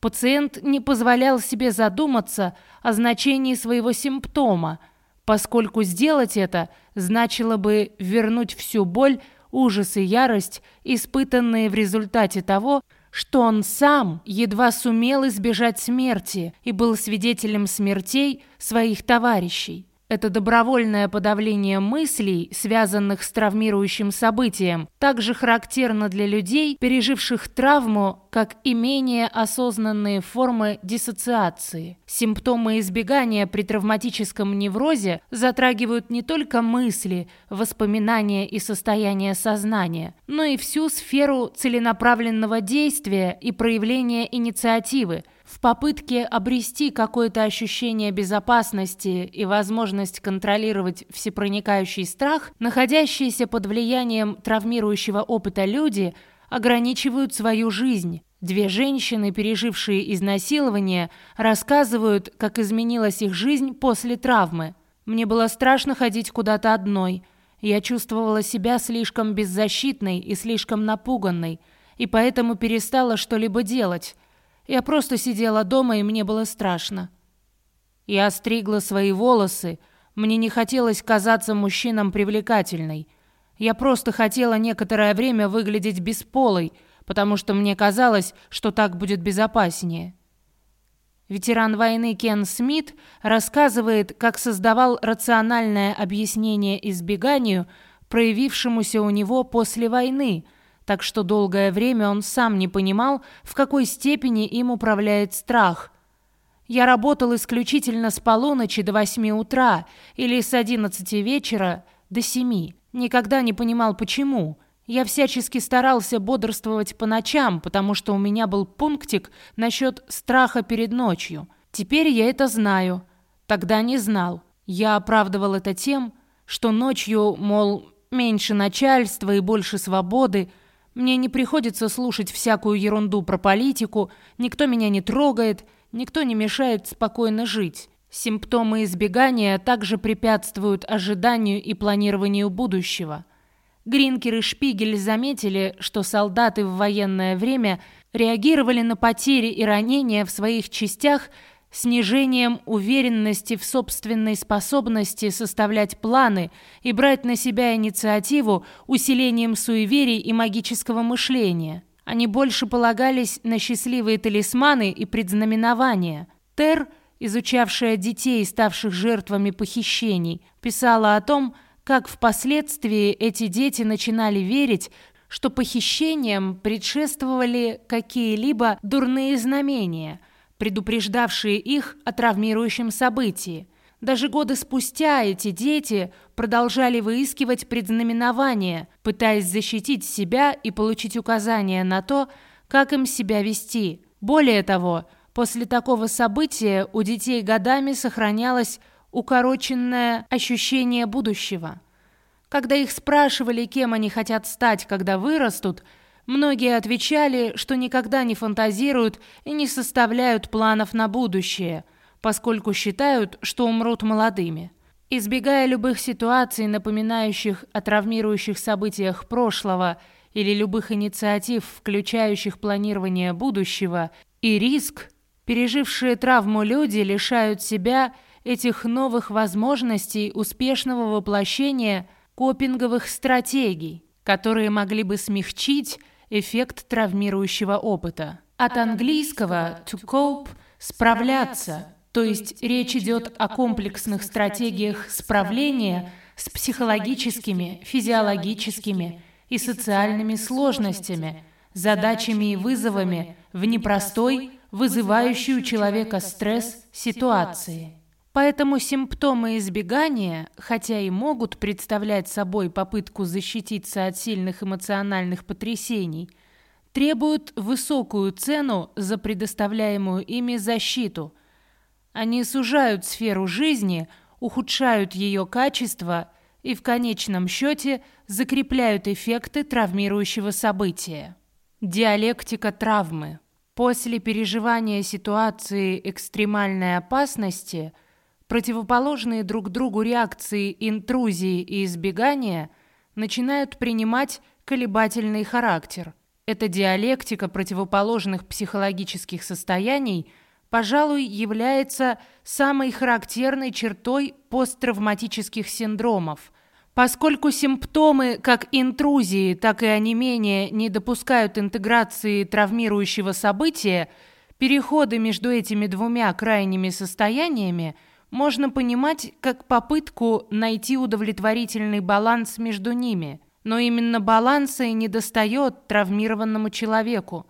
Пациент не позволял себе задуматься о значении своего симптома, поскольку сделать это значило бы вернуть всю боль, ужас и ярость, испытанные в результате того, что он сам едва сумел избежать смерти и был свидетелем смертей своих товарищей. Это добровольное подавление мыслей, связанных с травмирующим событием, также характерно для людей, переживших травму, как и менее осознанные формы диссоциации. Симптомы избегания при травматическом неврозе затрагивают не только мысли, воспоминания и состояние сознания, но и всю сферу целенаправленного действия и проявления инициативы – в попытке обрести какое-то ощущение безопасности и возможность контролировать всепроникающий страх, находящиеся под влиянием травмирующего опыта люди ограничивают свою жизнь. Две женщины, пережившие изнасилование, рассказывают, как изменилась их жизнь после травмы. «Мне было страшно ходить куда-то одной. Я чувствовала себя слишком беззащитной и слишком напуганной, и поэтому перестала что-либо делать». Я просто сидела дома, и мне было страшно. Я стригла свои волосы, мне не хотелось казаться мужчинам привлекательной. Я просто хотела некоторое время выглядеть бесполой, потому что мне казалось, что так будет безопаснее. Ветеран войны Кен Смит рассказывает, как создавал рациональное объяснение избеганию, проявившемуся у него после войны – так что долгое время он сам не понимал, в какой степени им управляет страх. Я работал исключительно с полуночи до восьми утра или с одиннадцати вечера до семи. Никогда не понимал, почему. Я всячески старался бодрствовать по ночам, потому что у меня был пунктик насчет страха перед ночью. Теперь я это знаю. Тогда не знал. Я оправдывал это тем, что ночью, мол, меньше начальства и больше свободы – мне не приходится слушать всякую ерунду про политику, никто меня не трогает, никто не мешает спокойно жить. Симптомы избегания также препятствуют ожиданию и планированию будущего. Гринкер и Шпигель заметили, что солдаты в военное время реагировали на потери и ранения в своих частях – снижением уверенности в собственной способности составлять планы и брать на себя инициативу, усилением суеверий и магического мышления. Они больше полагались на счастливые талисманы и предзнаменования. Тер, изучавшая детей, ставших жертвами похищений, писала о том, как впоследствии эти дети начинали верить, что похищениям предшествовали какие-либо дурные знамения – предупреждавшие их о травмирующем событии. Даже годы спустя эти дети продолжали выискивать предзнаменования, пытаясь защитить себя и получить указания на то, как им себя вести. Более того, после такого события у детей годами сохранялось укороченное ощущение будущего. Когда их спрашивали, кем они хотят стать, когда вырастут – Многие отвечали, что никогда не фантазируют и не составляют планов на будущее, поскольку считают, что умрут молодыми. Избегая любых ситуаций, напоминающих о травмирующих событиях прошлого или любых инициатив, включающих планирование будущего, и риск, пережившие травму люди лишают себя этих новых возможностей успешного воплощения копинговых стратегий, которые могли бы смягчить эффект травмирующего опыта. От английского to cope – справляться, то есть речь идет о комплексных стратегиях справления с психологическими, физиологическими и социальными сложностями, задачами и вызовами в непростой, вызывающей у человека стресс ситуации. Поэтому симптомы избегания, хотя и могут представлять собой попытку защититься от сильных эмоциональных потрясений, требуют высокую цену за предоставляемую ими защиту. Они сужают сферу жизни, ухудшают ее качество и в конечном счете закрепляют эффекты травмирующего события. Диалектика травмы. После переживания ситуации экстремальной опасности – Противоположные друг другу реакции интрузии и избегания начинают принимать колебательный характер. Эта диалектика противоположных психологических состояний, пожалуй, является самой характерной чертой посттравматических синдромов – Поскольку симптомы как интрузии, так и онемения не допускают интеграции травмирующего события, переходы между этими двумя крайними состояниями – можно понимать как попытку найти удовлетворительный баланс между ними. Но именно баланса и недостает травмированному человеку.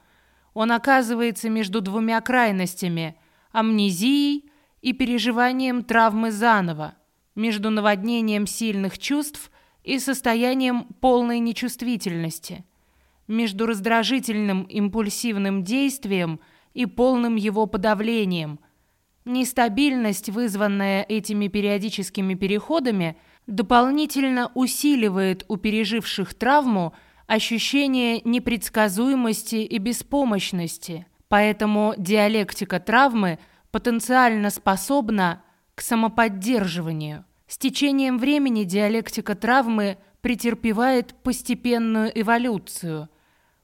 Он оказывается между двумя крайностями – амнезией и переживанием травмы заново, между наводнением сильных чувств и состоянием полной нечувствительности, между раздражительным импульсивным действием и полным его подавлением – Нестабильность, вызванная этими периодическими переходами, дополнительно усиливает у переживших травму ощущение непредсказуемости и беспомощности. Поэтому диалектика травмы потенциально способна к самоподдерживанию. С течением времени диалектика травмы претерпевает постепенную эволюцию.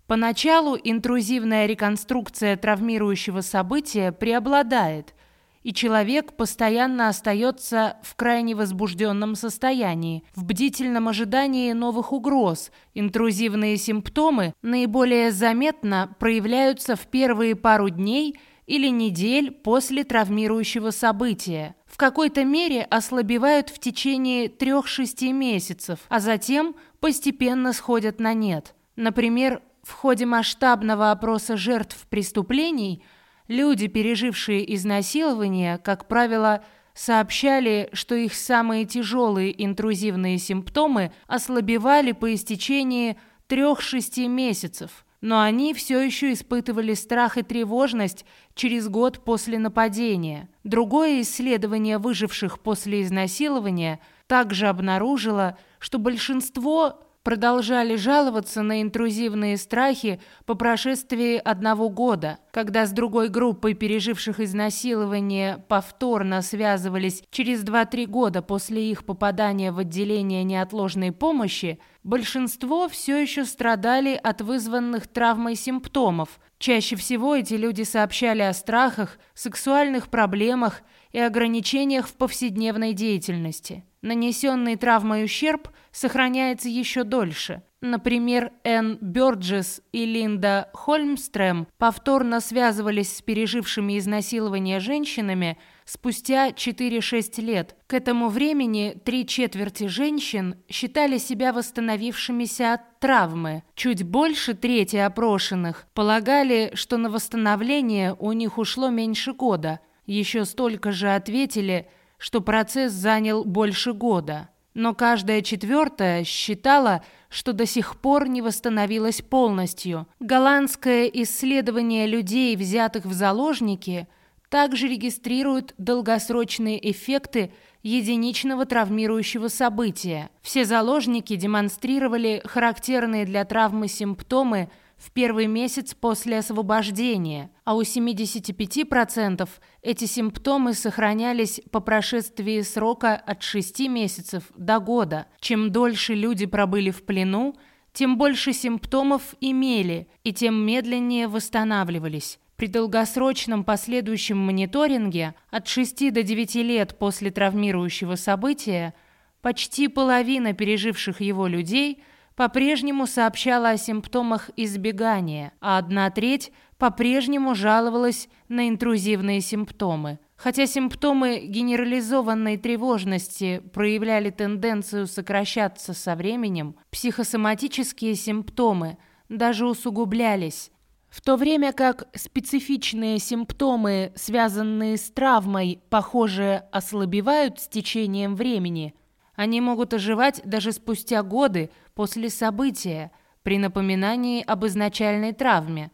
Поначалу интрузивная реконструкция травмирующего события преобладает – и человек постоянно остается в крайне возбужденном состоянии, в бдительном ожидании новых угроз. Интрузивные симптомы наиболее заметно проявляются в первые пару дней или недель после травмирующего события. В какой-то мере ослабевают в течение 3-6 месяцев, а затем постепенно сходят на нет. Например, в ходе масштабного опроса жертв преступлений – Люди, пережившие изнасилование, как правило, сообщали, что их самые тяжелые интрузивные симптомы ослабевали по истечении 3-6 месяцев, но они все еще испытывали страх и тревожность через год после нападения. Другое исследование выживших после изнасилования также обнаружило, что большинство продолжали жаловаться на интрузивные страхи по прошествии одного года, когда с другой группой переживших изнасилование повторно связывались через 2-3 года после их попадания в отделение неотложной помощи, большинство все еще страдали от вызванных травмой симптомов. Чаще всего эти люди сообщали о страхах, сексуальных проблемах и ограничениях в повседневной деятельности. Нанесенный травмой ущерб сохраняется еще дольше. Например, Энн Бёрджес и Линда Хольмстрем повторно связывались с пережившими изнасилование женщинами спустя 4-6 лет. К этому времени три четверти женщин считали себя восстановившимися от травмы. Чуть больше трети опрошенных полагали, что на восстановление у них ушло меньше года – еще столько же ответили, что процесс занял больше года. Но каждая четвертая считала, что до сих пор не восстановилась полностью. Голландское исследование людей, взятых в заложники, также регистрирует долгосрочные эффекты единичного травмирующего события. Все заложники демонстрировали характерные для травмы симптомы – в первый месяц после освобождения, а у 75% эти симптомы сохранялись по прошествии срока от 6 месяцев до года. Чем дольше люди пробыли в плену, тем больше симптомов имели и тем медленнее восстанавливались. При долгосрочном последующем мониторинге от 6 до 9 лет после травмирующего события почти половина переживших его людей – по-прежнему сообщала о симптомах избегания, а одна треть по-прежнему жаловалась на интрузивные симптомы. Хотя симптомы генерализованной тревожности проявляли тенденцию сокращаться со временем, психосоматические симптомы даже усугублялись. В то время как специфичные симптомы, связанные с травмой, похоже, ослабевают с течением времени, они могут оживать даже спустя годы после события, при напоминании об изначальной травме.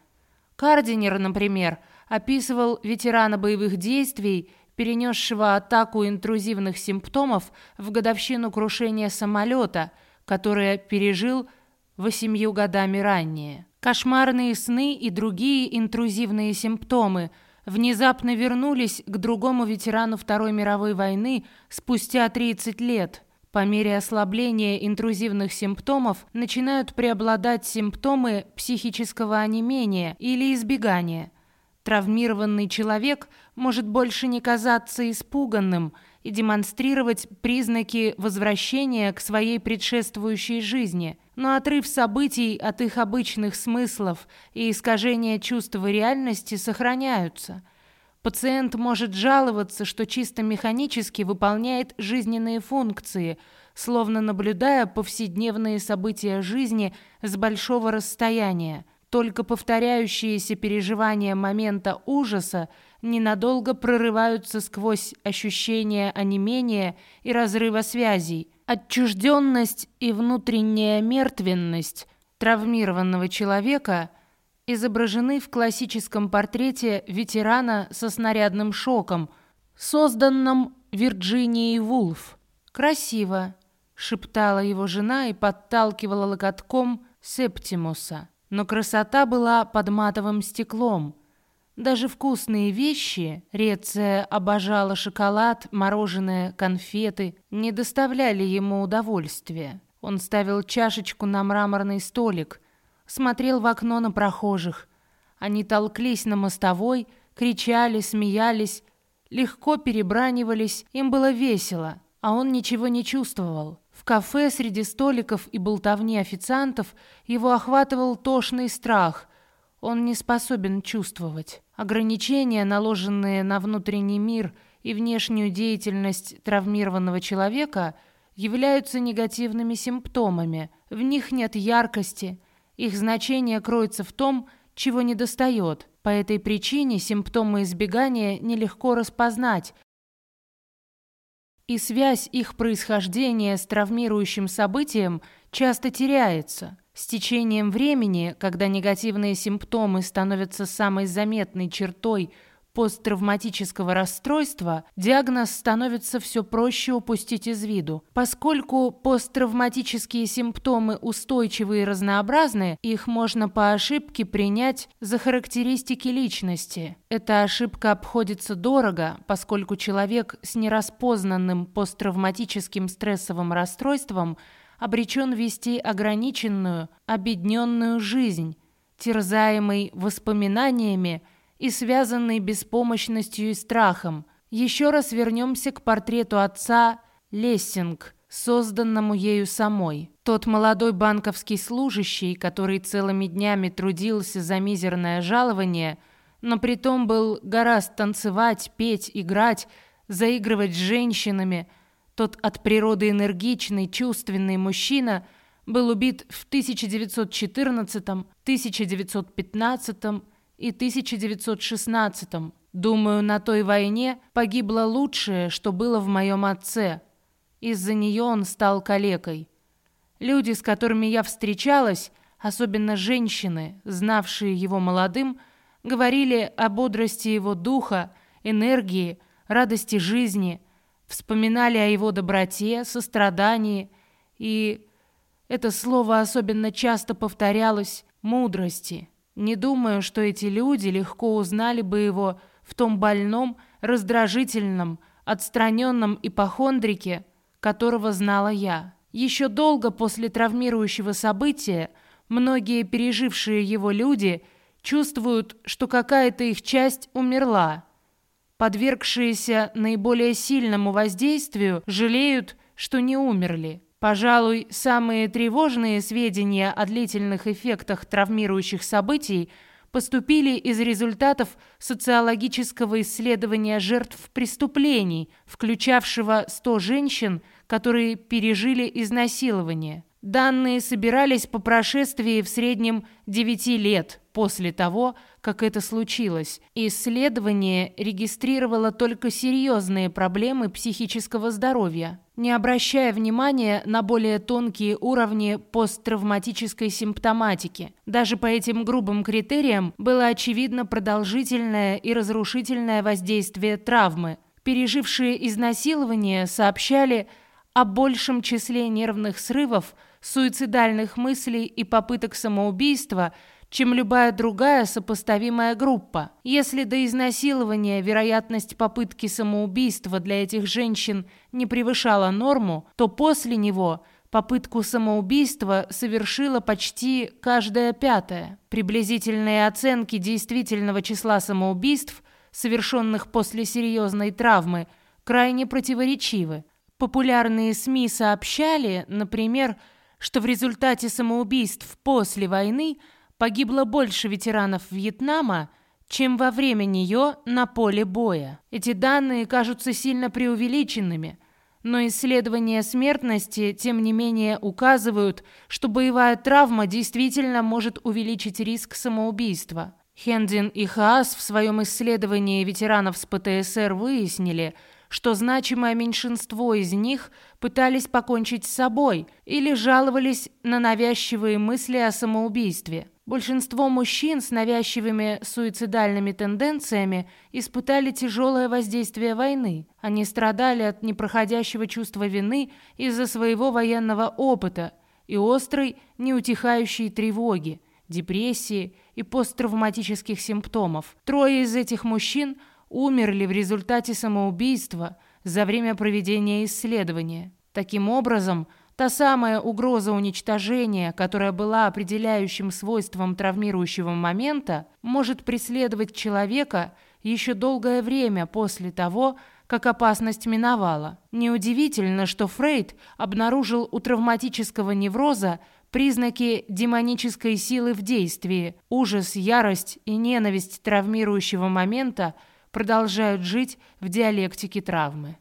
Кардинер, например, описывал ветерана боевых действий, перенесшего атаку интрузивных симптомов в годовщину крушения самолета, которое пережил восемью годами ранее. Кошмарные сны и другие интрузивные симптомы внезапно вернулись к другому ветерану Второй мировой войны спустя 30 лет. По мере ослабления интрузивных симптомов начинают преобладать симптомы психического онемения или избегания. Травмированный человек может больше не казаться испуганным и демонстрировать признаки возвращения к своей предшествующей жизни – но отрыв событий от их обычных смыслов и искажение чувства реальности сохраняются. Пациент может жаловаться, что чисто механически выполняет жизненные функции, словно наблюдая повседневные события жизни с большого расстояния. Только повторяющиеся переживания момента ужаса ненадолго прорываются сквозь ощущение онемения и разрыва связей – Отчужденность и внутренняя мертвенность травмированного человека изображены в классическом портрете ветерана со снарядным шоком, созданном Вирджинией Вулф. «Красиво», — шептала его жена и подталкивала локотком Септимуса. Но красота была под матовым стеклом — даже вкусные вещи, Реция обожала шоколад, мороженое, конфеты, не доставляли ему удовольствия. Он ставил чашечку на мраморный столик, смотрел в окно на прохожих. Они толклись на мостовой, кричали, смеялись, легко перебранивались, им было весело, а он ничего не чувствовал. В кафе среди столиков и болтовни официантов его охватывал тошный страх. Он не способен чувствовать. Ограничения, наложенные на внутренний мир и внешнюю деятельность травмированного человека, являются негативными симптомами. В них нет яркости, их значение кроется в том, чего недостает. По этой причине симптомы избегания нелегко распознать, и связь их происхождения с травмирующим событием часто теряется. С течением времени, когда негативные симптомы становятся самой заметной чертой посттравматического расстройства, диагноз становится все проще упустить из виду. Поскольку посттравматические симптомы устойчивы и разнообразны, их можно по ошибке принять за характеристики личности. Эта ошибка обходится дорого, поскольку человек с нераспознанным посттравматическим стрессовым расстройством – обречен вести ограниченную, обедненную жизнь, терзаемый воспоминаниями и связанный беспомощностью и страхом. Еще раз вернемся к портрету отца Лессинг, созданному ею самой. Тот молодой банковский служащий, который целыми днями трудился за мизерное жалование, но притом был гораздо танцевать, петь, играть, заигрывать с женщинами – тот от природы энергичный, чувственный мужчина был убит в 1914, 1915 и 1916. Думаю, на той войне погибло лучшее, что было в моем отце. Из-за нее он стал калекой. Люди, с которыми я встречалась, особенно женщины, знавшие его молодым, говорили о бодрости его духа, энергии, радости жизни – вспоминали о его доброте, сострадании, и это слово особенно часто повторялось «мудрости». Не думаю, что эти люди легко узнали бы его в том больном, раздражительном, отстраненном ипохондрике, которого знала я. Еще долго после травмирующего события многие пережившие его люди чувствуют, что какая-то их часть умерла – подвергшиеся наиболее сильному воздействию, жалеют, что не умерли. Пожалуй, самые тревожные сведения о длительных эффектах травмирующих событий поступили из результатов социологического исследования жертв преступлений, включавшего 100 женщин, которые пережили изнасилование. Данные собирались по прошествии в среднем 9 лет после того, как это случилось. Исследование регистрировало только серьезные проблемы психического здоровья, не обращая внимания на более тонкие уровни посттравматической симптоматики. Даже по этим грубым критериям было очевидно продолжительное и разрушительное воздействие травмы. Пережившие изнасилование сообщали о большем числе нервных срывов, суицидальных мыслей и попыток самоубийства, чем любая другая сопоставимая группа. Если до изнасилования вероятность попытки самоубийства для этих женщин не превышала норму, то после него попытку самоубийства совершила почти каждая пятая. Приблизительные оценки действительного числа самоубийств, совершенных после серьезной травмы, крайне противоречивы. Популярные СМИ сообщали, например, что в результате самоубийств после войны погибло больше ветеранов Вьетнама, чем во время нее на поле боя. Эти данные кажутся сильно преувеличенными, но исследования смертности, тем не менее, указывают, что боевая травма действительно может увеличить риск самоубийства. Хендин и Хаас в своем исследовании ветеранов с ПТСР выяснили – что значимое меньшинство из них пытались покончить с собой или жаловались на навязчивые мысли о самоубийстве. Большинство мужчин с навязчивыми суицидальными тенденциями испытали тяжелое воздействие войны. Они страдали от непроходящего чувства вины из-за своего военного опыта и острой, неутихающей тревоги, депрессии и посттравматических симптомов. Трое из этих мужчин – умерли в результате самоубийства за время проведения исследования. Таким образом, та самая угроза уничтожения, которая была определяющим свойством травмирующего момента, может преследовать человека еще долгое время после того, как опасность миновала. Неудивительно, что Фрейд обнаружил у травматического невроза признаки демонической силы в действии, ужас, ярость и ненависть травмирующего момента – продолжают жить в диалектике травмы.